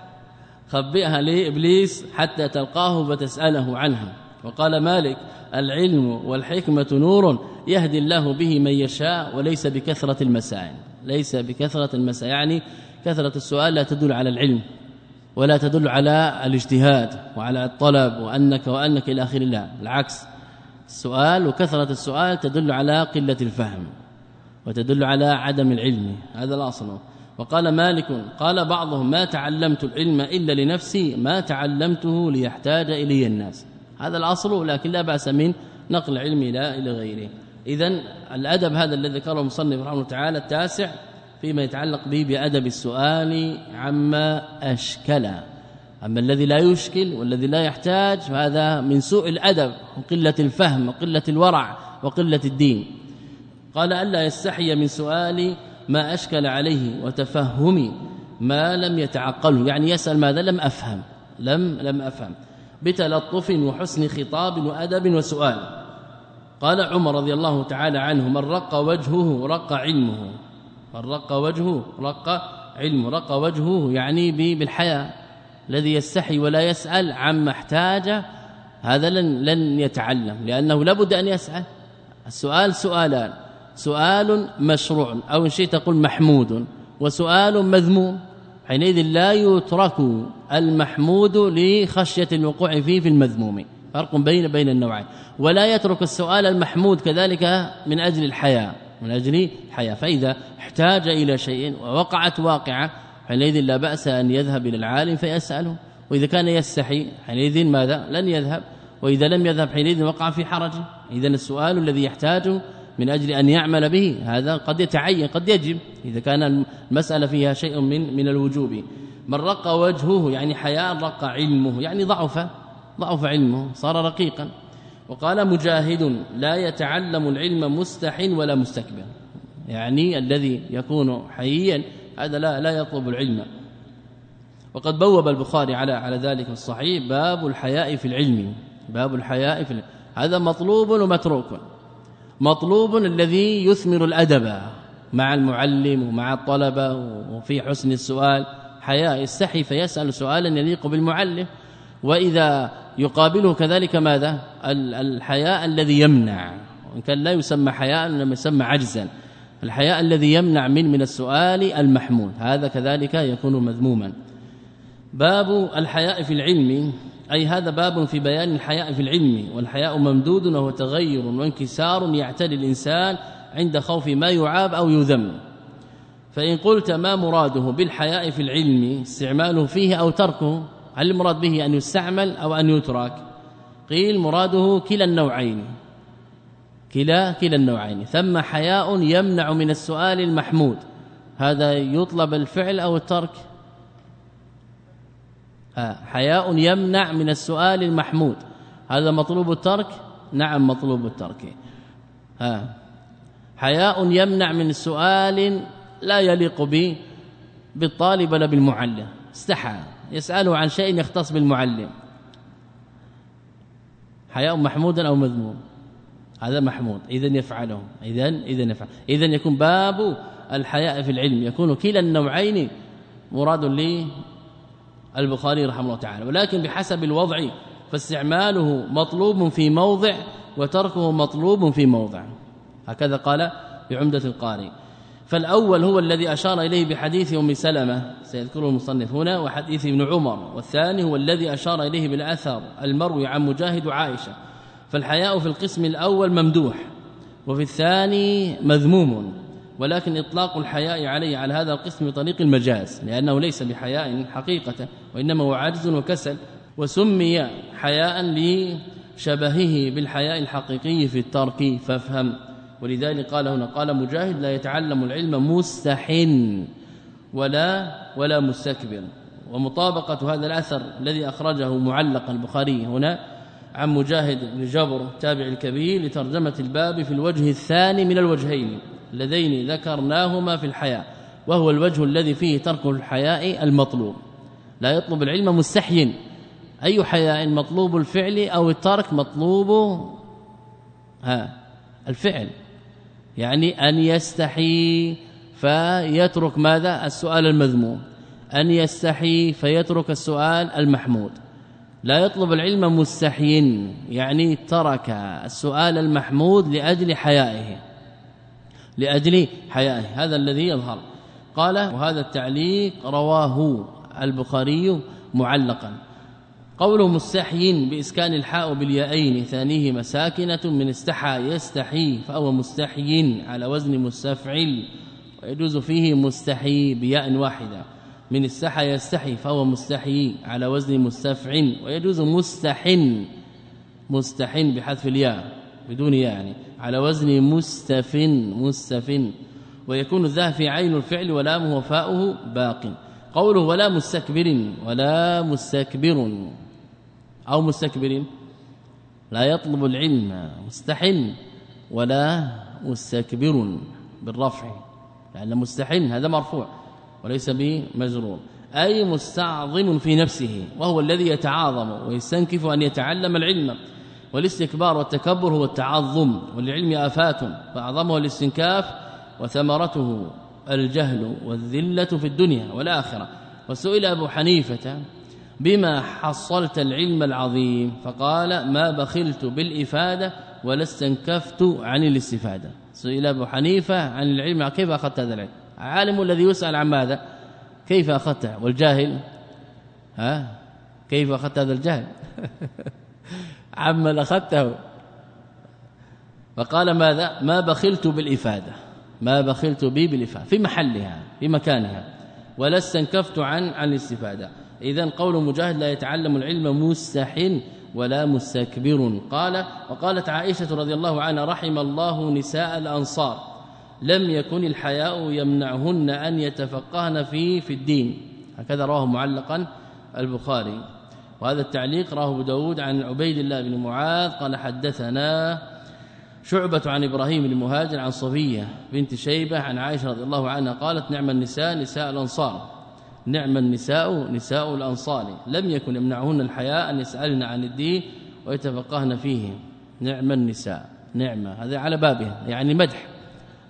خبئها لابليس حتى تلقاه فتسأله عنها. وقال مالك العلم والحكمة نور يهدي الله به من يشاء وليس بكثرة المسائل ليس بكثرة المسائل يعني كثرة السؤال لا تدل على العلم ولا تدل على الاجتهاد وعلى الطلب وأنك وأنك إلى آخر الله. العكس السؤال وكثرة السؤال تدل على قلة الفهم وتدل على عدم العلم. هذا الأصل. وقال مالك قال بعضهم ما تعلمت العلم إلا لنفسي ما تعلمته ليحتاج إلي الناس. هذا الأصل لكن لا بأس من نقل العلم لا إلى غيره. إذا الأدب هذا الذي ذكره المصنف رحمه الله تعالى التاسع فيما يتعلق به بأدب السؤال عما أشكل. أما الذي لا يشكل والذي لا يحتاج فهذا من سوء الأدب وقلة الفهم وقلة الورع وقلة الدين. قال ألا يستحي من سؤال ما أشكل عليه وتفهم ما لم يتعقله يعني يسأل ماذا؟ لم أفهم لم لم أفهم. بتلطف وحسن خطاب وأدب وسؤال. قال عمر رضي الله تعالى عنه من رق وجهه رق علمه. من رق وجهه رق علمه. رق وجهه يعني بالحياة الذي يستحي ولا يسأل عما احتاج هذا لن لن يتعلم لأنه لابد أن يسأل. السؤال سؤالان. سؤال مشروع أو إن شئت تقول محمود وسؤال مذموم. حينئذ لا يترك المحمود لخشية الوقوع فيه في المذموم. فرق بين بين النوعين. ولا يترك السؤال المحمود كذلك من أجل الحياة من أجل الحياة. فإذا احتاج إلى شيء ووقعت واقعة حينئذ لا بأس أن يذهب إلى العالم فيسأله. وإذا كان يستحي حينئذ ماذا؟ لن يذهب. وإذا لم يذهب حينئذ وقع في حرج. إذا السؤال الذي يحتاج من أجل أن يعمل به هذا قد يتعين قد يجب إذا كان المسألة فيها شيء من من الوجوب. من رق وجهه يعني حياء رق علمه يعني ضعف ضعف علمه صار رقيقا. وقال مجاهد لا يتعلم العلم مستح ولا مستكبر. يعني الذي يكون حييا هذا لا لا يطلب العلم. وقد بوب البخاري على على ذلك الصحيح باب الحياء في العلم باب الحياء في العلم. هذا مطلوب ومتروك. مطلوب الذي يثمر الأدب مع المعلم ومع الطلبة وفي حسن السؤال. حياء يستحي فيسأل سؤالا يليق بالمعلم. وإذا يقابله كذلك ماذا؟ الحياء الذي يمنع. وإن كان لا يسمى حياء إنما يسمى عجزا. الحياء الذي يمنع من من السؤال المحمود هذا كذلك يكون مذموما. باب الحياء في العلم أي هذا باب في بيان الحياء في العلم والحياء ممدود وهو تغير وانكسار يعتري الإنسان عند خوف ما يعاب أو يذم. فإن قلت ما مراده بالحياء في العلم استعماله فيه أو تركه هل المراد به أن يستعمل أو أن يترك؟ قيل مراده كلا النوعين. كلا كلا النوعين. ثم حياء يمنع من السؤال المحمود. هذا يطلب الفعل أو الترك؟ حياء يمنع من السؤال المحمود. هذا مطلوب الترك؟ نعم مطلوب الترك. ها حياء يمنع من سؤال لا يليق به بالطالب ولا بالمعلم. استحى يسأله عن شيء يختص بالمعلم. حياء محمود أو مذموم؟ هذا محمود. اذا يفعله. اذا اذا يفعل. اذا يكون باب الحياء في العلم. يكون كلا النوعين مراد لي البخاري رحمه الله تعالى. ولكن بحسب الوضع فاستعماله مطلوب في موضع وتركه مطلوب في موضع. هكذا قال بعمدة القاري فالأول هو الذي أشار إليه بحديث أم سلمة سيذكره المصنف هنا وحديث ابن عمر. والثاني هو الذي أشار إليه بالأثر المروي عن مجاهد وعائشة. فالحياء في القسم الأول ممدوح وفي الثاني مذموم. ولكن إطلاق الحياء عليه على هذا القسم بطريق المجاز لأنه ليس بحياء حقيقة وإنما هو عجز وكسل وسمي حياء لشبهه بالحياء الحقيقي في الترك فافهم. ولذلك قال هنا قال مجاهد لا يتعلم العلم مستحن ولا ولا مستكبر. ومطابقة هذا الأثر الذي أخرجه معلقا البخاري هنا عن مجاهد بن جبر تابع الكبير لترجمة الباب في الوجه الثاني من الوجهين. اللذين ذكرناهما في الحياء وهو الوجه الذي فيه ترك الحياء المطلوب. لا يطلب العلم مستحي. أي حياء مطلوب الفعل أو الترك مطلوب؟ ها الفعل. يعني أن يستحي فيترك ماذا؟ السؤال المذموم. أن يستحي فيترك السؤال المحمود. لا يطلب العلم مستحي يعني ترك السؤال المحمود لأجل حيائه. لأجل حيائه. هذا الذي يظهر. قال وهذا التعليق رواه البخاري معلقا. قوله مستحي بإسكان الحاء بالياءين ثانية مساكنة من استحى يستحي فهو مستحي على وزن مستفعل ويجوز فيه مستحي بياء واحدة. من استحى يستحي فهو مستحي على وزن مستفعل ويجوز مستحن مستحن بحذف الياء بدون يعني. على وزن مستفن مستفن. ويكون الذا في عين الفعل ولامه وفاؤه باق. قوله ولا مستكبر ولا مستكبر. أو مستكبر. لا يطلب العلم مستحن. ولا مستكبر بالرفع. لأن مستحن هذا مرفوع وليس بمجرور. أي مستعظم في نفسه وهو الذي يتعاظم ويستنكف أن يتعلم العلم. والاستكبار والتكبر هو التعظم والعلم آفات فأعظمه الاستنكاف وثمرته الجهل والذلة في الدنيا والآخرة. وسئل أبو حنيفة بما حصلت العلم العظيم؟ فقال ما بخلت بالإفادة ولا استنكفت عن الاستفادة. سئل أبو حنيفة عن العلم كيف أخذت هذا العلم؟ عالم الذي يسأل عن ماذا؟ كيف أخذته والجاهل ها؟ كيف أخذت هذا الجهل؟ عمن أخذته. فقال ماذا؟ ما بخلت بالإفادة. ما بخلت به بالإفادة. في محلها في مكانها. ولا استنكفت عن عن الاستفادة. إذا قول مجاهد لا يتعلم العلم مستحن ولا مستكبر. قال وقالت عائشة رضي الله عنها رحم الله نساء الأنصار. لم يكن الحياء يمنعهن أن يتفقهن في في الدين. هكذا رواه معلقا البخاري. وهذا التعليق راه أبو داود عن عبيد الله بن معاذ قال حدثنا شعبة عن إبراهيم بن مهاجر عن صفية بنت شيبة عن عائشة رضي الله عنها قالت نعم النساء نساء الأنصار. نعم النساء نساء الأنصار. لم يكن يمنعهن الحياء أن يسألن عن الدين ويتفقهن فيه. نعم النساء. نعمة هذا على بابها يعني مدح.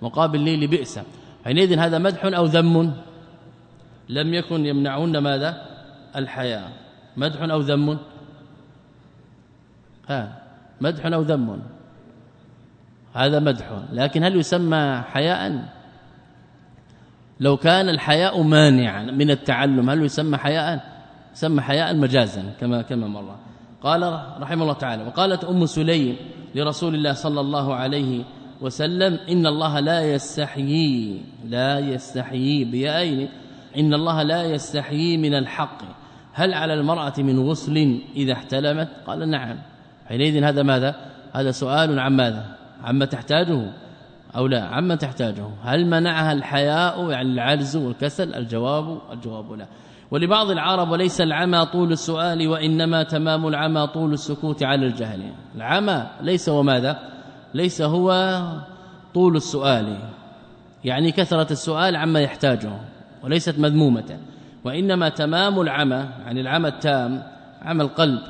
مقابل لي لبئس. حينئذ هذا مدح أو ذم؟ لم يكن يمنعهن ماذا؟ الحياء. مدح أو ذم؟ ها مدح أو ذم؟ هذا مدح. لكن هل يسمى حياء؟ لو كان الحياء مانعا من التعلم هل يسمى حياء؟ يسمى حياء مجازا كما كما مر. قال رحمه الله تعالى وقالت أم سليم لرسول الله صلى الله عليه وسلم إن الله لا يستحيي لا يستحيي بأين إن الله لا يستحيي من الحق. هل على المرأة من غسل إذا احتلمت؟ قال نعم. حينئذ هذا ماذا؟ هذا سؤال عن ماذا؟ عما تحتاجه أو لا؟ عما تحتاجه. هل منعها الحياء يعني العجز والكسل؟ الجواب الجواب لا. ولبعض العرب وليس العمى طول السؤال وإنما تمام العمى طول السكوت على الجهل. العمى ليس وماذا ليس هو طول السؤال. يعني كثرة السؤال عما يحتاجه وليست مذمومة. وإنما تمام العمى يعني العمى التام عمى القلب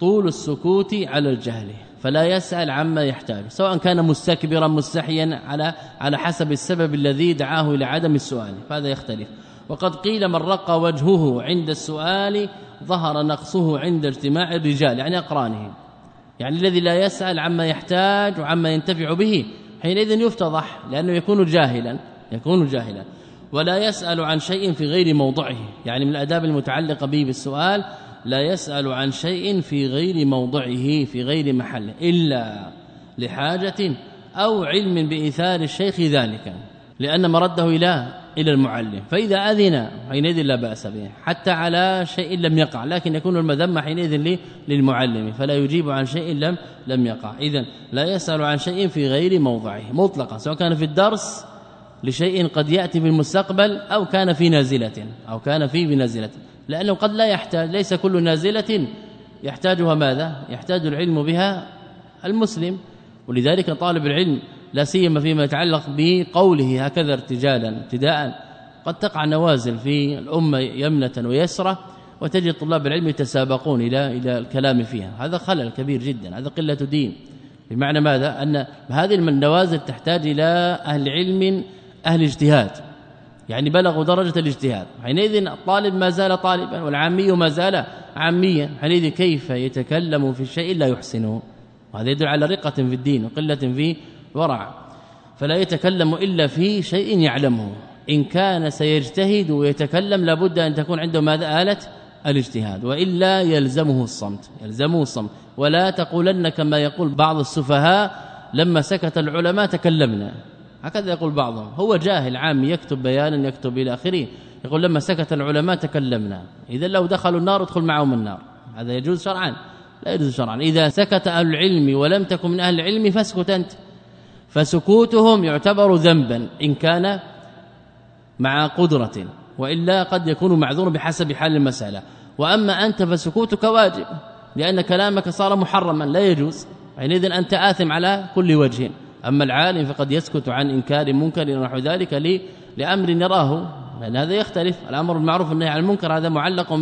طول السكوت على الجهل فلا يسأل عما يحتاج سواء كان مستكبرا مستحيا على على حسب السبب الذي دعاه إلى عدم السؤال فهذا يختلف. وقد قيل من رق وجهه عند السؤال ظهر نقصه عند اجتماع الرجال يعني أقرانهم يعني الذي لا يسأل عما يحتاج وعما ينتفع به حينئذ يفتضح لأنه يكون جاهلا يكون جاهلا. ولا يسأل عن شيء في غير موضعه. يعني من الأداب المتعلقة به بالسؤال لا يسأل عن شيء في غير موضعه في غير محله إلا لحاجة أو علم بإيثار الشيخ ذلك لأن مرده إلى إلى المعلم. فإذا أذن حينئذ لا بأس به حتى على شيء لم يقع لكن يكون المذمه حينئذ للمعلم. فلا يجيب عن شيء لم لم يقع. اذا لا يسأل عن شيء في غير موضعه مطلقا سواء كان في الدرس لشيء قد يأتي في المستقبل أو كان في نازلة أو كان في بنازلة. لأنه قد لا يحتاج ليس كل نازلة يحتاجها ماذا؟ يحتاج العلم بها المسلم. ولذلك طالب العلم لا سيما فيما يتعلق بقوله هكذا ارتجالا ابتداء. قد تقع نوازل في الأمة يمنة ويسرى وتجد طلاب العلم يتسابقون إلى إلى الكلام فيها. هذا خلل كبير جدا هذا قلة دين. بمعنى ماذا؟ أن هذه النوازل تحتاج إلى أهل علم أهل اجتهاد. يعني بلغوا درجة الاجتهاد. حينئذ الطالب ما زال طالبا والعامي ما زال عاميا. حينئذ كيف يتكلم في الشيء لا يحسنه؟ وهذا يدل على رقة في الدين وقلة في ورع. فلا يتكلم إلا في شيء يعلمه. إن كان سيجتهد ويتكلم لابد أن تكون عنده ماذا؟ آلة الاجتهاد. وإلا يلزمه الصمت. يلزمه الصمت. ولا تقولن كما يقول بعض السفهاء لما سكت العلماء تكلمنا. هكذا يقول بعضهم. هو جاهل عام يكتب بيانا يكتب إلى آخره. يقول لما سكت العلماء تكلمنا. إذا لو دخلوا النار ادخل معهم النار. هذا يجوز شرعا. لا يجوز شرعا. إذا سكت أهل العلم ولم تكن من أهل العلم فاسكت أنت. فسكوتهم يعتبر ذنبا إن كان مع قدرة وإلا قد يكون معذور بحسب حال المسألة. وأما أنت فسكوتك واجب لأن كلامك صار محرما. لا يجوز. حينئذ أنت آثم على كل وجه. أما العالم فقد يسكت عن إنكار منكر ونحو ذلك لي لأمر يراه لأن هذا يختلف. الأمر المعروف والنهي عن المنكر هذا معلق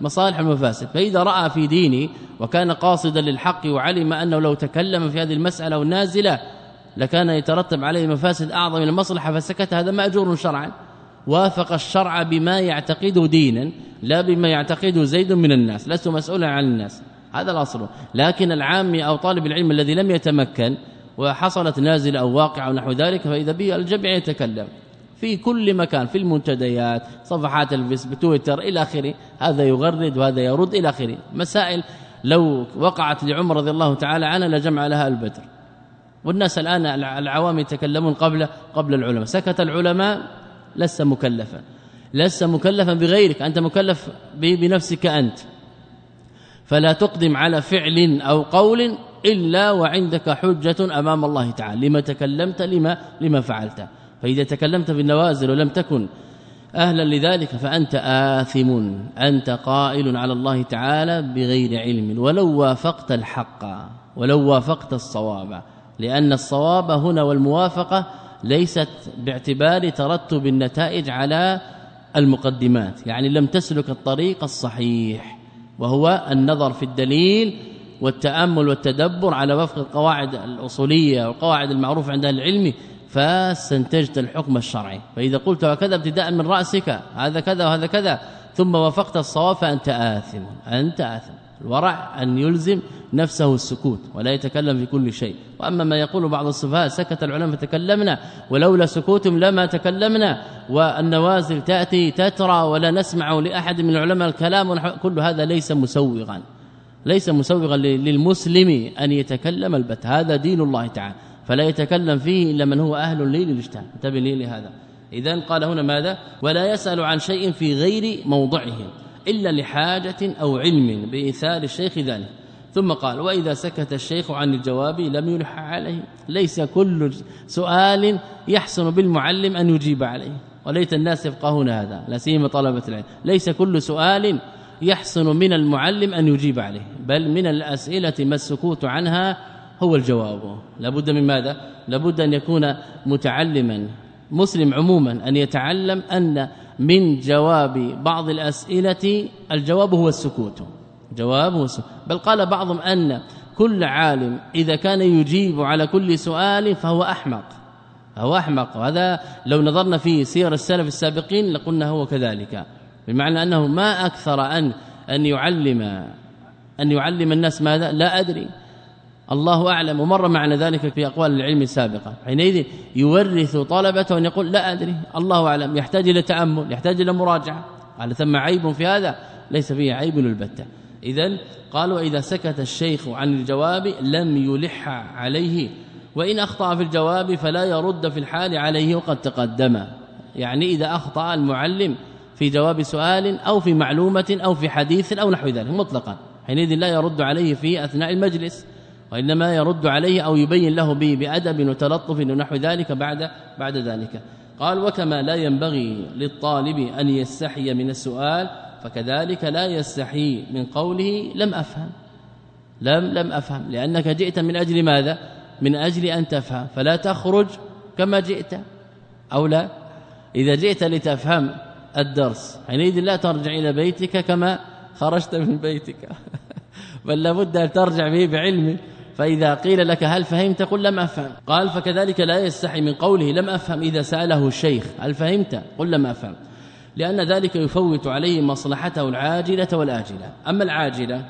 بمصالح المفاسد. فإذا رأى في دينه وكان قاصدا للحق وعلم أنه لو تكلم في هذه المسألة والنازلة لكان يترتب عليه مفاسد أعظم من المصلحة فسكت. هذا مأجور شرعا. وافق الشرع بما يعتقده دينا لا بما يعتقده زيد من الناس. لست مسؤولا عن الناس. هذا الأصل. لكن العام أو طالب العلم الذي لم يتمكن وحصلت نازلة أو واقعة ونحو ذلك فإذا به الجميع يتكلم في كل مكان في المنتديات صفحات الفيسبوك تويتر إلى آخره. هذا يغرد وهذا يرد إلى آخره. مسائل لو وقعت لعمر رضي الله تعالى عنه لجمع لها البدر. والناس الآن العوام يتكلمون قبل قبل العلماء. سكت العلماء لست مكلفا. لست مكلفا بغيرك. أنت مكلف بنفسك أنت. فلا تقدم على فعل أو قول إلا وعندك حجة أمام الله تعالى. لما تكلمت لما لما فعلت. فإذا تكلمت في النوازل ولم تكن أهلا لذلك فأنت آثم. أنت قائل على الله تعالى بغير علم. ولو وافقت الحق ولو وافقت الصواب. لأن الصواب هنا والموافقة ليست باعتبار ترتب النتائج على المقدمات. يعني لم تسلك الطريق الصحيح وهو النظر في الدليل والتأمل والتدبر على وفق القواعد الأصولية والقواعد المعروفة عند العلم فاستنتجت الحكم الشرعي. فإذا قلت وكذا ابتداء من رأسك هذا كذا وهذا كذا ثم وافقت الصواب فأنت آثم أنت آثم. الورع أن يلزم نفسه السكوت ولا يتكلم في كل شيء. وأما ما يقول بعض السفهاء سكت العلماء فتكلمنا ولولا سكوتهم لما تكلمنا والنوازل تأتي تترى ولا نسمع لأحد من العلماء الكلام كل هذا ليس مسوغا. ليس مسوغا للمسلم أن يتكلم البت. هذا دين الله تعالى. فلا يتكلم فيه إلا من هو أهل للاجتهاد انتبه لي لهذا. اذا قال هنا ماذا؟ ولا يسأل عن شيء في غير موضعه إلا لحاجة أو علم بإيثار الشيخ ذلك. ثم قال وإذا سكت الشيخ عن الجواب لم يلح عليه. ليس كل سؤال يحسن بالمعلم أن يجيب عليه. وليت الناس يفقهون هذا. لا سيما طلبة العلم. ليس كل سؤال يحسن من المعلم أن يجيب عليه بل من الأسئلة ما السكوت عنها هو الجواب. لابد من ماذا؟ لابد أن يكون متعلما مسلم عموما أن يتعلم أن من جواب بعض الأسئلة الجواب هو السكوت. جواب السكوت. بل قال بعضهم أن كل عالم إذا كان يجيب على كل سؤال فهو أحمق. هو أحمق. وهذا لو نظرنا في سير السلف السابقين لقلنا هو كذلك. بمعنى أنه ما أكثر أن أن يعلم أن يعلم الناس ماذا؟ لا أدري. الله أعلم. ومر معنا ذلك في أقوال العلم السابقة. حينئذ يورث طلبته ان يقول لا أدري. الله أعلم. يحتاج إلى تأمل يحتاج إلى مراجعة. قال ثم عيب في هذا ليس فيه عيب البتة. اذا قالوا إذا سكت الشيخ عن الجواب لم يلح عليه وإن أخطأ في الجواب فلا يرد في الحال عليه وقد تقدم. يعني إذا أخطأ المعلم في جواب سؤال أو في معلومة أو في حديث أو نحو ذلك مطلقا. حينئذ لا يرد عليه في أثناء المجلس وإنما يرد عليه أو يبين له به بأدب وتلطف ونحو ذلك بعد بعد ذلك. قال وكما لا ينبغي للطالب أن يستحي من السؤال فكذلك لا يستحي من قوله لم أفهم. لم لم أفهم. لأنك جئت من أجل ماذا؟ من أجل أن تفهم. فلا تخرج كما جئت أو لا. إذا جئت لتفهم الدرس. حينئذ لا ترجع إلى بيتك كما خرجت من بيتك. بل لابد أن ترجع به بعلم فإذا قيل لك هل فهمت قل لم أفهم. قال فكذلك لا يستحي من قوله لم أفهم إذا سأله الشيخ. هل فهمت؟ قل لم أفهم. لأن ذلك يفوت عليه مصلحته العاجلة والآجلة. أما العاجلة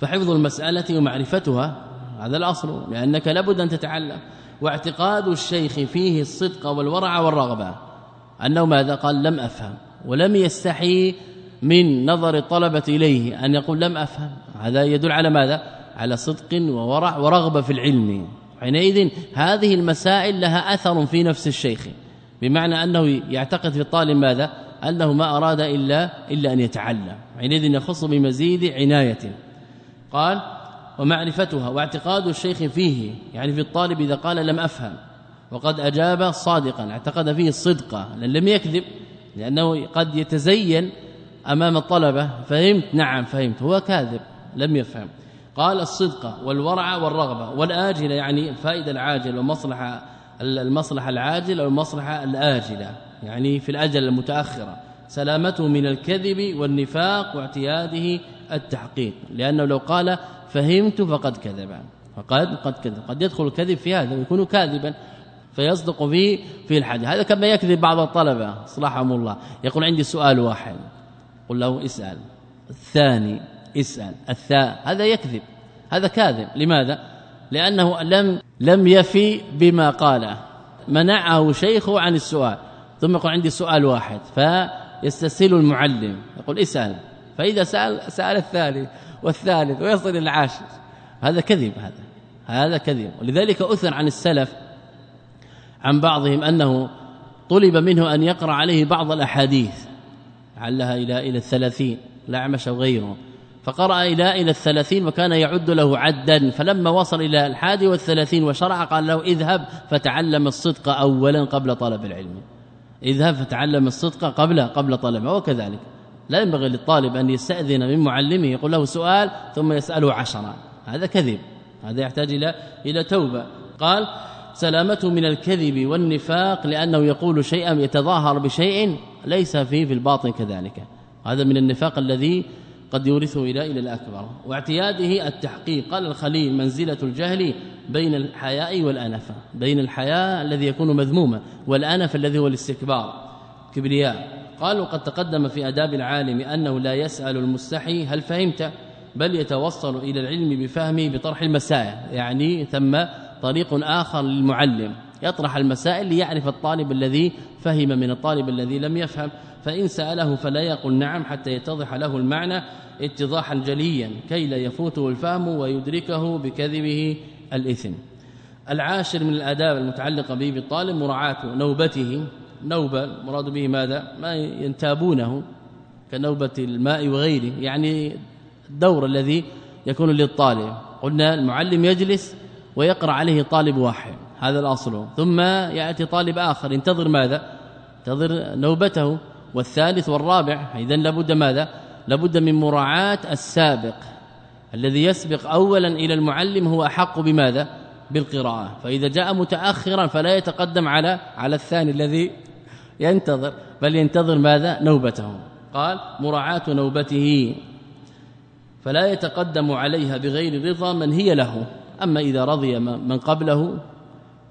فحفظ المسألة ومعرفتها هذا الأصل. لأنك لابد أن تتعلم. واعتقاد الشيخ فيه الصدق والورع والرغبة. أنه ماذا قال؟ لم أفهم. ولم يستحي من نظر الطلبة إليه أن يقول لم أفهم. هذا يدل على ماذا؟ على صدق وورع ورغبة في العلم. حينئذ هذه المسائل لها أثر في نفس الشيخ. بمعنى أنه يعتقد في الطالب ماذا؟ أنه ما أراد الا إلا أن يتعلم. حينئذ يخص بمزيد عناية. قال ومعرفتها واعتقاد الشيخ فيه. يعني في الطالب إذا قال لم أفهم. وقد أجاب صادقا اعتقد فيه الصدق لم يكذب لأنه قد يتزين أمام الطلبة. فهمت؟ نعم فهمت. هو كاذب لم يفهم. قال الصدق والورع والرغبة والآجلة يعني الفائده العاجله ومصلحة المصلحة العاجلة والمصلحه الآجلة يعني في الأجل المتأخرة. سلامته من الكذب والنفاق واعتياده التحقيق. لأنه لو قال فهمت فقد كذب. فقد قد كذب. قد يدخل الكذب في هذا ويكون كاذبا. فيصدق فيه في الحديث. هذا كما يكذب بعض الطلبة أصلحهم الله. يقول عندي سؤال واحد. قل له اسأل. الثاني اسأل. الثاء هذا يكذب. هذا كاذب. لماذا؟ لأنه لم لم يفي بما قال منعه شيخه عن السؤال. ثم يقول عندي سؤال واحد. فيستسهل المعلم. يقول اسأل. فإذا سأل سأل الثالث والثالث ويصل العاشر. هذا كذب هذا. هذا كذب. ولذلك أثر عن السلف عن بعضهم أنه طلب منه أن يقرأ عليه بعض الأحاديث علها إلى إلى الثلاثين الاعمش وغيره فقرأ إلى إلى الثلاثين وكان يعد له عدا فلما وصل إلى الحادي والثلاثين وشرع قال له اذهب فتعلم الصدق أولا قبل طلب العلم. اذهب فتعلم الصدق قبل قبل طلبه وكذلك. لا ينبغي للطالب أن يستأذن من معلمه يقول له سؤال ثم يسأله عشرة هذا كذب هذا يحتاج إلى إلى توبة. قال سلامته من الكذب والنفاق لأنه يقول شيئا يتظاهر بشيء ليس فيه في الباطن كذلك. هذا من النفاق الذي قد يورثه إلى إلى الأكبر. واعتياده التحقيق. قال الخليل منزلة الجهل بين الحياء والأنفة بين الحياء الذي يكون مذموما والأنف الذي هو الاستكبار. كبرياء. قالوا قد تقدم في آداب العالم أنه لا يسأل المستحي هل فهمت بل يتوصل إلى العلم بفهمه بطرح المسائل. يعني ثم طريق آخر للمعلم يطرح المسائل ليعرف الطالب الذي فهم من الطالب الذي لم يفهم فإن سأله فلا يقل نعم حتى يتضح له المعنى اتضاحا جليا كي لا يفوته الفهم ويدركه بكذبه الإثم. العاشر من الآداب المتعلقة به بالطالب مراعاة نوبته. نوبة المراد به ماذا؟ ما ينتابونه كنوبة الماء وغيره يعني الدور الذي يكون للطالب. قلنا المعلم يجلس ويقرأ عليه طالب واحد هذا الأصل. ثم يأتي طالب آخر ينتظر ماذا؟ ينتظر نوبته. والثالث والرابع إذا لابد ماذا؟ لابد من مراعاة السابق. الذي يسبق اولا إلى المعلم هو أحق بماذا؟ بالقراءة. فإذا جاء متاخرا فلا يتقدم على على الثاني الذي ينتظر بل ينتظر ماذا؟ نوبته. قال مراعاة نوبته. فلا يتقدم عليها بغير رضا من هي له. أما إذا رضي من قبله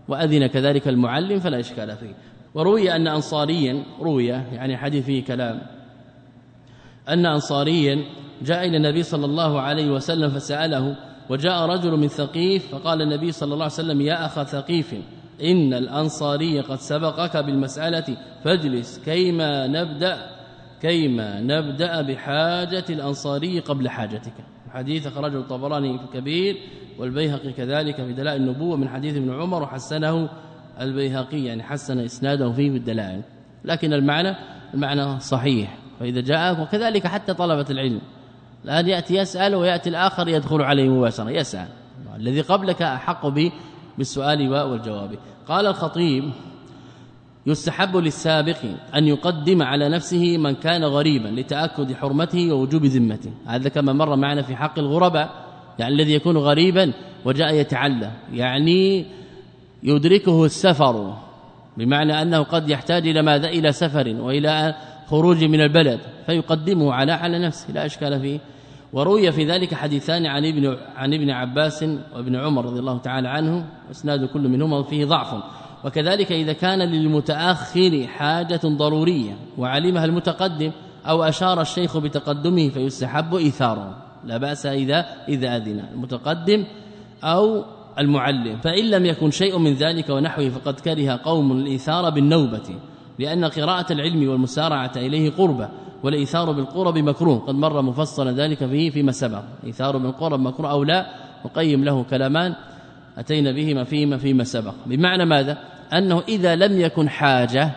وأذن كذلك المعلم فلا إشكال فيه. وروي أن أنصاريا روي يعني حديث فيه كلام أن أنصاريا جاء إلى النبي صلى الله عليه وسلم فسأله وجاء رجل من ثقيف فقال النبي صلى الله عليه وسلم يا أخا ثقيف إن الأنصاري قد سبقك بالمسألة فاجلس كيما نبدأ كيما نبدأ بحاجة الأنصاري قبل حاجتك. حديث خرجه الطبراني في الكبير والبيهقي كذلك في دلائل النبوة من حديث ابن عمر وحسنه البيهقي يعني حسن إسناده فيه بالدلائل لكن المعنى المعنى صحيح فإذا جاء وكذلك حتى طلبة العلم. الآن يأتي يسأل ويأتي الآخر يدخل عليه مباشرة يسأل. الذي قبلك به بالسؤال والجواب. قال الخطيب يستحب للسابق أن يقدم على نفسه من كان غريبا لتأكد حرمته ووجوب ذمته. هذا كما مر معنا في حق الغرباء يعني الذي يكون غريبا وجاء يتعلى يعني يدركه السفر بمعنى أنه قد يحتاج إلى ماذا؟ إلى سفر وإلى خروج من البلد فيقدمه على على نفسه لا إشكال فيه. وروي في ذلك حديثان عن ابن عن ابن عباس وابن عمر رضي الله تعالى عنه اسناد كل منهما فيه ضعف. وكذلك إذا كان للمتأخر حاجة ضرورية وعلمها المتقدم أو أشار الشيخ بتقدمه فيستحب إيثاره. لا بأس إذا إذا أذن المتقدم أو المعلم. فإن لم يكن شيء من ذلك ونحوه فقد كره قوم الإيثار بالنوبة لأن قراءة العلم والمسارعة إليه قربة والإيثار بالقرب مكروه. قد مر مفصلا ذلك فيه فيما سبق. إيثار بالقرب مكروه أو لا نقيم له كلامان. أتينا بهما فيما فيما سبق. بمعنى ماذا؟ أنه إذا لم يكن حاجة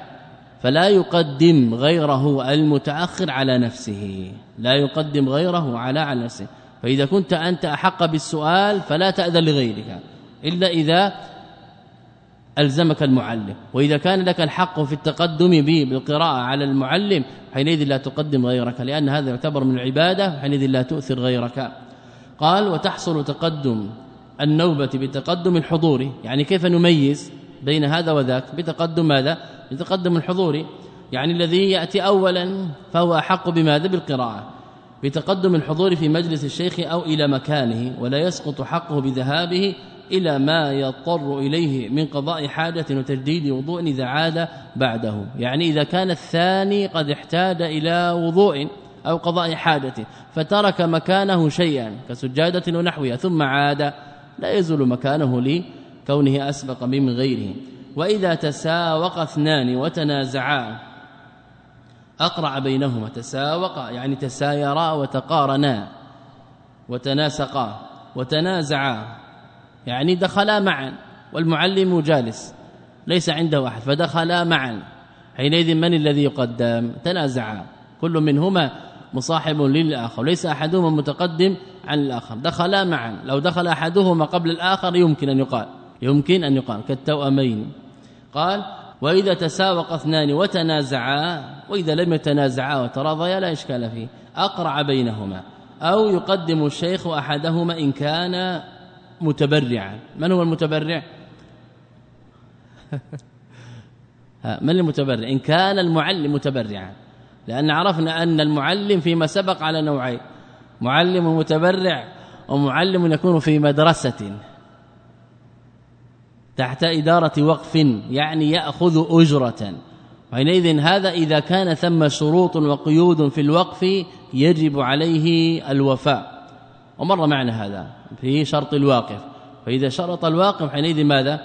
فلا يقدم غيره المتأخر على نفسه. لا يقدم غيره على على نفسه. فإذا كنت أنت أحق بالسؤال فلا تأذن لغيرك إلا إذا ألزمك المعلم. وإذا كان لك الحق في التقدم بالقراءة على المعلم حينئذ لا تقدم غيرك لأن هذا يعتبر من العبادة حينئذ لا تؤثر غيرك. قال وتحصل تقدم النوبة بتقدم الحضور يعني كيف نميز بين هذا وذاك؟ بتقدم ماذا؟ بتقدم الحضور يعني الذي يأتي اولا فهو أحق بماذا؟ بالقراءة. بتقدم الحضور في مجلس الشيخ أو إلى مكانه ولا يسقط حقه بذهابه إلى ما يضطر إليه من قضاء حاجة وتجديد وضوء إذا عاد بعده. يعني إذا كان الثاني قد احتاج إلى وضوء أو قضاء حاجة فترك مكانه شيئا كسجادة ونحوها ثم عاد لا يزول مكانه لكونه أسبق من غيره. وإذا تساوق اثنان وتنازعا أقرع بينهما تساوق يعني تسايرا وتقارنا وتناسقا وتنازعا يعني دخلا معا والمعلم جالس ليس عنده أحد فدخلا معا. حينئذ من الذي يقدم؟ تنازعا. كل منهما مصاحب للآخر ليس أحدهما متقدم عن الآخر. دخلا معا. لو دخل أحدهما قبل الآخر يمكن أن يقال. يمكن أن يقال. كالتوأمين. قال وإذا تساوق اثنان وتنازعا وإذا لم يتنازعا وتراضيا لا إشكال فيه. أقرع بينهما. أو يقدم الشيخ أحدهما إن كان متبرعا. من هو المتبرع؟ من المتبرع؟ إن كان المعلم متبرعا. لأن عرفنا أن المعلم فيما سبق على نوعين. معلم متبرع ومعلم يكون في مدرسة تحت إدارة وقف يعني يأخذ أجرة. وحينئذ هذا إذا كان ثم شروط وقيود في الوقف يجب عليه الوفاء. ومر معنا هذا في شرط الواقف. فإذا شرط الواقف حينئذ ماذا؟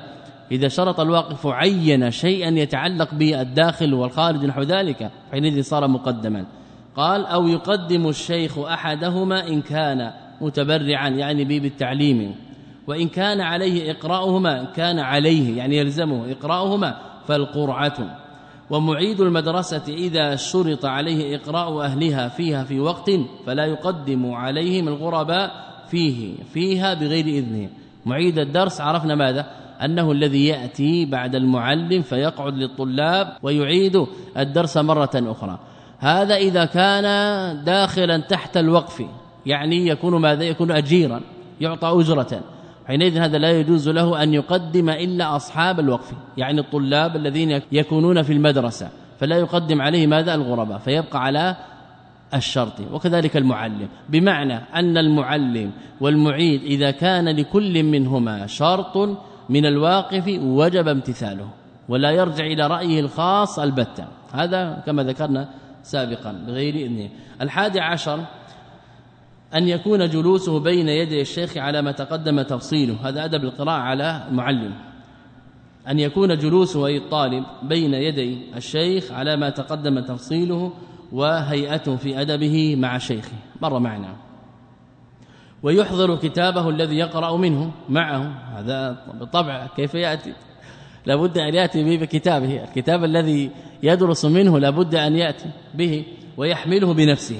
إذا شرط الواقف عين شيئا يتعلق بالداخل والخارج نحو ذلك حينئذ صار مقدما. قال أو يقدم الشيخ أحدهما إن كان متبرعا يعني به بالتعليم وإن كان عليه إقراؤهما كان عليه يعني يلزمه إقراؤهما فالقرعة. ومعيد المدرسة إذا شرط عليه إقراء أهلها فيها في وقت فلا يقدم عليهم الغرباء فيه فيها بغير إذنه. معيد الدرس عرفنا ماذا؟ أنه الذي يأتي بعد المعلم فيقعد للطلاب ويعيد الدرس مرة أخرى. هذا إذا كان داخلا تحت الوقف يعني يكون ماذا؟ يكون أجيرا يعطى أجرة. حينئذ هذا لا يجوز له أن يقدم إلا أصحاب الوقف يعني الطلاب الذين يكونون في المدرسة. فلا يقدم عليه ماذا؟ الغرباء. فيبقى على الشرط وكذلك المعلم. بمعنى أن المعلم والمعيد إذا كان لكل منهما شرط من الواقف وجب امتثاله ولا يرجع إلى رأيه الخاص البتة. هذا كما ذكرنا سابقا بغير إذنه. الحادي عشر أن يكون جلوسه بين يدي الشيخ على ما تقدم تفصيله. هذا أدب القراءة على المعلم أن يكون جلوسه أي الطالب بين يدي الشيخ على ما تقدم تفصيله وهيئته في أدبه مع شيخه. مر معنا. ويحضر كتابه الذي يقرأ منه معه. هذا بالطبع كيف يأتي؟ لابد أن يأتي به بكتابه الكتاب الذي يدرس منه لابد أن يأتي به ويحمله بنفسه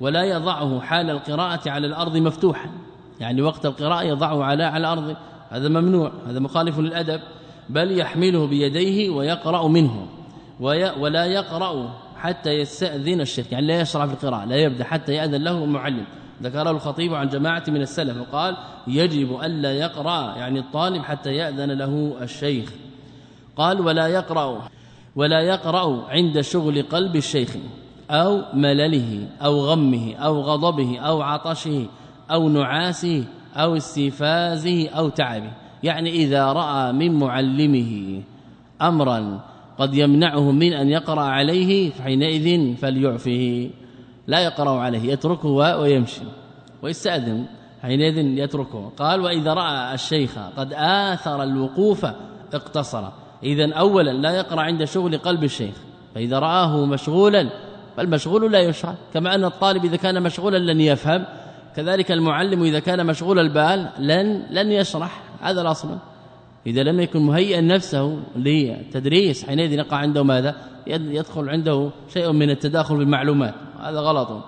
ولا يضعه حال القراءة على الأرض مفتوحا. يعني وقت القراءة يضعه على على الأرض. هذا ممنوع هذا مخالف للأدب. بل يحمله بيديه ويقرأ منه ولا يقرأ حتى يستأذن الشيخ يعني لا يشرع في القراءة لا يبدأ حتى يأذن له المعلم. ذكره الخطيب عن جماعة من السلف وقال يجب ألا يقرأ يعني الطالب حتى يأذن له الشيخ. قال ولا يقرأ ولا يقرأ عند شغل قلب الشيخ أو ملله أو غمه أو غضبه أو عطشه أو نعاسه أو استفازه أو تعبه. يعني إذا رأى من معلمه أمرا قد يمنعه من أن يقرأ عليه فحينئذ فليعفه. لا يقرأ عليه يتركه ويمشي. ويستأذن حينئذ يتركه. قال وإذا رأى الشيخ قد آثر الوقوف اقتصر. إذا أولا لا يقرأ عند شغل قلب الشيخ فإذا رآه مشغولا فالمشغول لا يشرع كما أن الطالب إذا كان مشغولا لن يفهم كذلك المعلم إذا كان مشغول البال لن لن يشرح هذا الأصل. إذا لم يكن مهيئا نفسه للتدريس حينئذ يقع عنده ماذا؟ يدخل عنده شيء من التداخل بالمعلومات هذا غلط.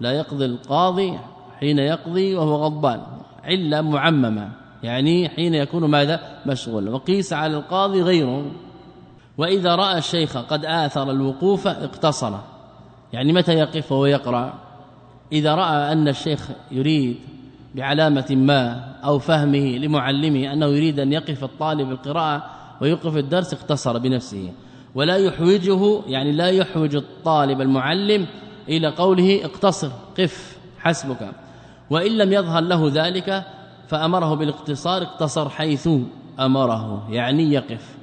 لا يقضي القاضي حين يقضي وهو غضبان عله معممه يعني حين يكون ماذا؟ مشغول. وقيس على القاضي غيره. وإذا رأى الشيخ قد آثر الوقوف اقتصر. يعني متى يقف وهو يقرأ؟ إذا رأى أن الشيخ يريد بعلامة ما أو فهمه لمعلمه أنه يريد أن يقف الطالب القراءة ويوقف الدرس اقتصر بنفسه. ولا يحوجه يعني لا يحوج الطالب المعلم إلى قوله اقتصر قف حسبك. وإن لم يظهر له ذلك فأمره بالاقتصار اقتصر حيث أمره يعني يقف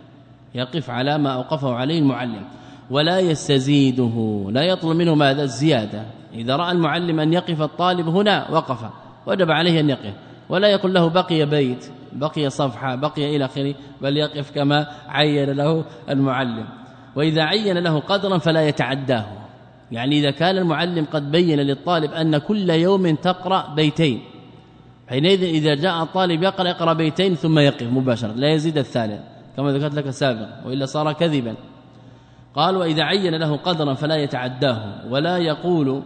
يقف على ما أوقفه عليه المعلم ولا يستزيده لا يطلب منه ماذا؟ الزيادة. إذا رأى المعلم أن يقف الطالب هنا وقف وجب عليه أن يقف ولا يقول له بقي بيت بقي صفحة بقي إلى آخره بل يقف كما عين له المعلم. وإذا عين له قدرا فلا يتعداه. يعني إذا كان المعلم قد بين للطالب أن كل يوم تقرأ بيتين حينئذ إذا جاء الطالب يقرأ يقرأ بيتين ثم يقف مباشرة لا يزيد الثالث كما ذكرت لك سابقا وإلا صار كذبا. قال وإذا عين له قدرا فلا يتعداه ولا يقول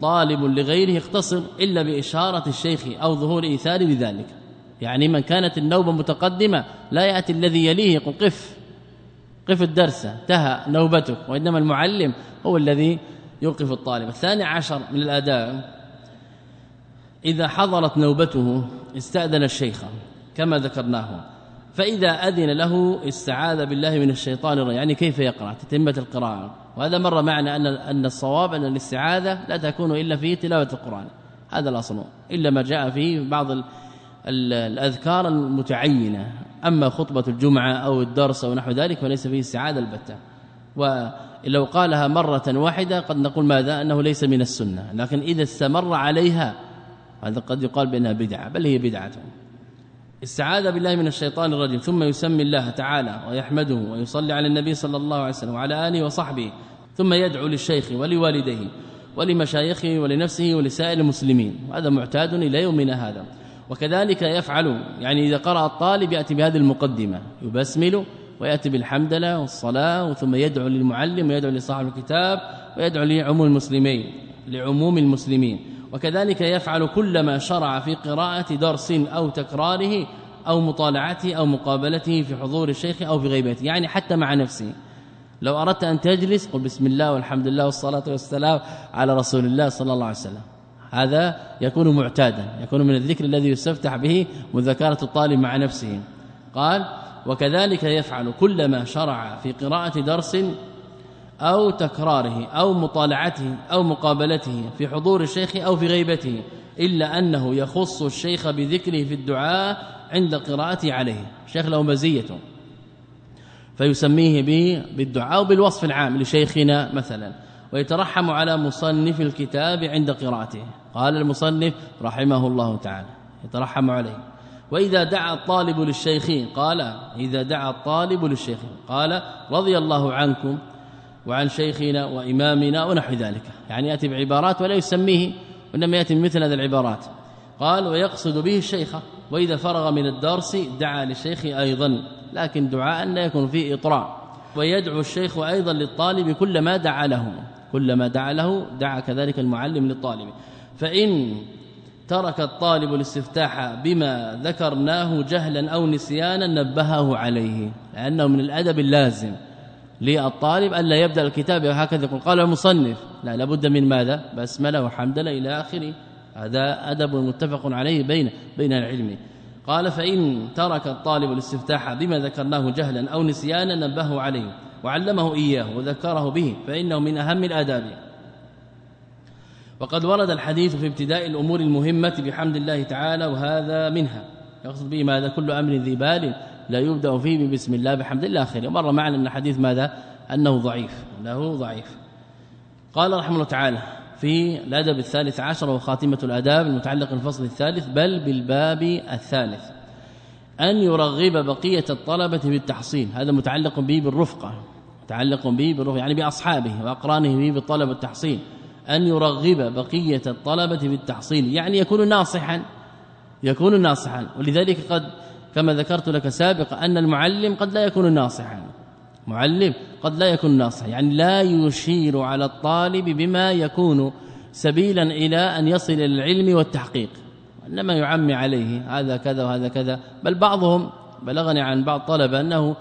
طالب لغيره اختصر إلا بإشارة الشيخ أو ظهور إيثار لذلك يعني من كانت النوبة متقدمة لا يأتي الذي يليه يقول قف قف الدرس انتهى نوبتك. وإنما المعلم هو الذي يوقف الطالب. الثاني عشر من الآداب إذا حضرت نوبته استأذن الشيخ كما ذكرناه فإذا أذن له استعاذ بالله من الشيطان الرجيم. يعني كيف يقرأ؟ تتمة القراءة. وهذا مر معنا أن أن الصواب أن الاستعاذة لا تكون إلا في تلاوة القرآن. هذا الأصل. إلا ما جاء فيه بعض الأذكار المتعينة. أما خطبة الجمعة أو الدرس أو نحو ذلك فليس فيه استعاذة البتة. ولو قالها مرة واحدة قد نقول ماذا؟ أنه ليس من السنة. لكن إذا استمر عليها هذا قد يقال بأنها بدعة بل هي بدعة. استعاذ بالله من الشيطان الرجيم. ثم يسمي الله تعالى ويحمده ويصلي على النبي صلى الله عليه وسلم وعلى آله وصحبه ثم يدعو للشيخ ولوالديه ولمشايخه ولنفسه ولسائر المسلمين. وهذا معتاد إلى يومنا هذا. وكذلك يفعل يعني إذا قرأ الطالب يأتي بهذه المقدمة. يبسمل ويأتي بالحمدلله والصلاة ثم يدعو للمعلم ويدعو لصاحب الكتاب ويدعو لعموم المسلمين لعموم المسلمين. وكذلك يفعل كلما شرع في قراءة درس أو تكراره أو مطالعته أو مقابلته في حضور الشيخ أو في غيبته يعني حتى مع نفسه. لو أردت أن تجلس قل بسم الله والحمد لله والصلاة والسلام على رسول الله صلى الله عليه وسلم. هذا يكون معتادا يكون من الذكر الذي يستفتح به مذاكرة الطالب مع نفسه. قال وكذلك يفعل كلما شرع في قراءة درس أو تكراره أو مطالعته أو مقابلته في حضور الشيخ أو في غيبته إلا أنه يخص الشيخ بذكره في الدعاء عند قراءته عليه. الشيخ له مزية. فيسميه بالدعاء بالوصف العام لشيخنا مثلا. ويترحم على مصنف الكتاب عند قراءته. قال المصنف رحمه الله تعالى. يترحم عليه. وإذا دعا الطالب للشيخ قال إذا دعا الطالب للشيخ قال رضي الله عنكم وعن شيخنا وإمامنا ونحو ذلك. يعني يأتي بعبارات ولا يسميه وإنما يأتي بمثل هذه العبارات. قال ويقصد به الشيخ وإذا فرغ من الدرس دعا للشيخ أيضا لكن دعاء لا يكون فيه إطراء. ويدعو الشيخ أيضا للطالب كلما دعا له. كلما دعا له دعا كذلك المعلم للطالب. فإن ترك الطالب الاستفتاح بما ذكرناه جهلا أو نسيانا نبهه عليه لأنه من الأدب اللازم. للطالب ألا يبدأ الكتاب وهكذا يقول. قال المصنف. لا لابد من ماذا؟ بسمله وحمدله إلى آخره. هذا أدب متفق عليه بين بين العلم. قال فإن ترك الطالب الاستفتاح بما ذكرناه جهلا أو نسيانا نبهه عليه وعلمه إياه وذكره به فإنه من أهم الآداب. وقد ورد الحديث في ابتداء الأمور المهمة بحمد الله تعالى وهذا منها. يقصد به ماذا؟ كل أمر ذي بال لا يبدأ فيه بسم الله بحمد الله خير. مر معنا ان حديث ماذا؟ أنه ضعيف. أنه ضعيف. قال رحمه الله تعالى في الأدب الثالث عشر وخاتمة الأداب المتعلق بالفصل الثالث بل بالباب الثالث. أن يرغب بقية الطلبة بالتحصيل. هذا متعلق به بالرفقة. متعلق به بالرفقة. يعني بأصحابه وأقرانه به بالطلب التحصيل. أن يرغب بقية الطلبة بالتحصيل. يعني يكون ناصحا. يكون ناصحا. ولذلك قد كما ذكرت لك سابقا أن المعلم قد لا يكون ناصحا. معلم قد لا يكون ناصحا. يعني لا يشير على الطالب بما يكون سبيلا إلى أن يصل إلى العلم والتحقيق. إنما يعمي عليه هذا كذا وهذا كذا. بل بعضهم بلغني عن بعض طلبة أنه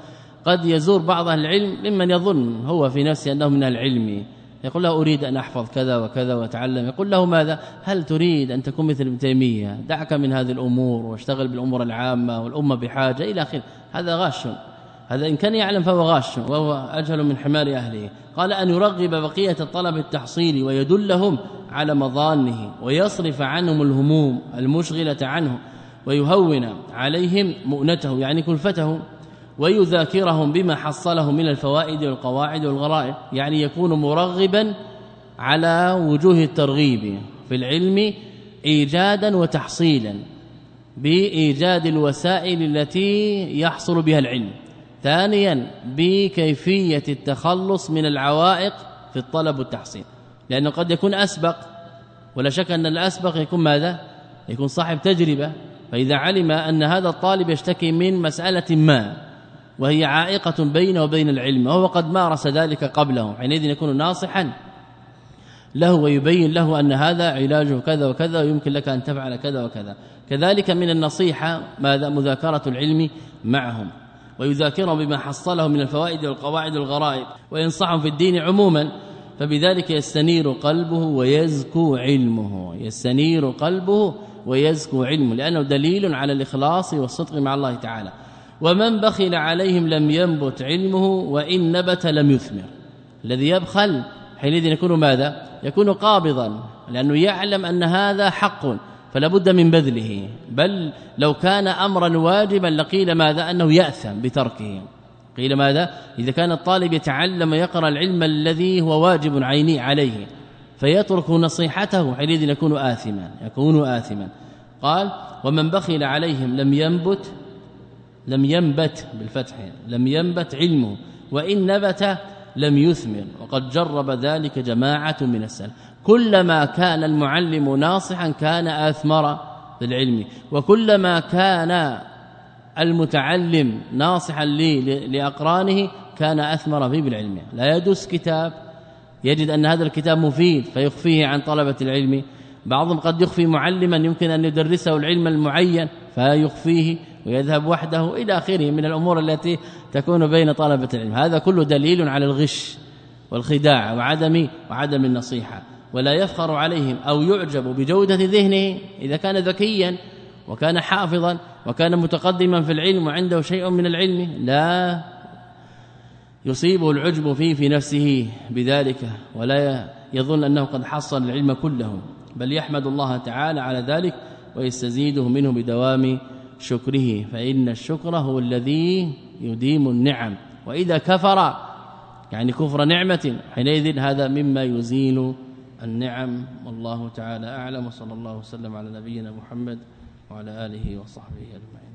قد يزور بعض العلم ممن يظن هو في نفسه أنه من العلم. يقول له أريد أن أحفظ كذا وكذا وأتعلم. يقول له ماذا؟ هل تريد أن تكون مثل ابن تيمية؟ دعك من هذه الأمور واشتغل بالأمور العامة والأمة بحاجة إلى اخره هذا غاش هذا إن كان يعلم فهو غاش وهو أجهل من حمار أهله. قال أن يرغب بقية الطلب التحصيلي ويدلهم على مظانه ويصرف عنهم الهموم المشغلة عنه ويهون عليهم مؤنته يعني كلفته. ويذاكرهم بما حصله من الفوائد والقواعد والغرائب يعني يكون مرغبا على وجوه الترغيب في العلم ايجادا وتحصيلا بإيجاد الوسائل التي يحصل بها العلم. ثانيا بكيفية التخلص من العوائق في الطلب والتحصيل. لأنه قد يكون أسبق ولا شك أن الأسبق يكون ماذا؟ يكون صاحب تجربة. فإذا علم أن هذا الطالب يشتكي من مسألة ما وهي عائقة بينه وبين العلم وهو قد مارس ذلك قبله حينئذ يكون ناصحا له ويبين له أن هذا علاجه كذا وكذا ويمكن لك أن تفعل كذا وكذا. كذلك من النصيحة ماذا؟ مذاكرة العلم معهم. ويذاكرهم بما حصله من الفوائد والقواعد والغرائب. وينصحهم في الدين عموما. فبذلك يستنير قلبه ويزكو علمه. يستنير قلبه ويزكو علمه لأنه دليل على الإخلاص والصدق مع الله تعالى. ومن بخل عليهم لم ينبت علمه وإن نبت لم يثمر. الذي يبخل حينئذ يكون ماذا؟ يكون قابضا لأنه يعلم أن هذا حق فلا بد من بذله. بل لو كان امرا واجبا لقيل ماذا؟ أنه يأثم بتركه. قيل ماذا؟ إذا كان الطالب يتعلم يقرا العلم الذي هو واجب عيني عليه فيترك نصيحته حينئذ يكون آثما يكون آثما. قال ومن بخل عليهم لم ينبت لم ينبت بالفتح لم ينبت علمه وإن نبت لم يثمر. وقد جرب ذلك جماعة من السلف. كلما كان المعلم ناصحا كان آثمر بالعلم. وكلما كان المتعلم ناصحا لي لأقرانه كان أثمر فيه بالعلم. لا يدس كتاب. يجد أن هذا الكتاب مفيد فيخفيه عن طلبة العلم. بعضهم قد يخفي معلما يمكن أن يدرسه العلم المعين فيخفيه ويذهب وحده إلى آخره من الأمور التي تكون بين طلبة العلم. هذا كله دليل على الغش والخداع وعدم وعدم النصيحة. ولا يفخر عليهم أو يعجب بجودة ذهنه إذا كان ذكيا وكان حافظا وكان متقدما في العلم وعنده شيء من العلم. لا. يصيبه العجب فيه في نفسه بذلك. ولا يظن أنه قد حصل العلم كله. بل يحمد الله تعالى على ذلك ويستزيده منه بدوام شكره فإن الشكر هو الذي يديم النعم. وإذا كفر يعني كفر نعمة حينئذ هذا مما يزيل النعم. والله تعالى أعلم وصلى الله وسلم على نبينا محمد وعلى آله وصحبه أجمعين.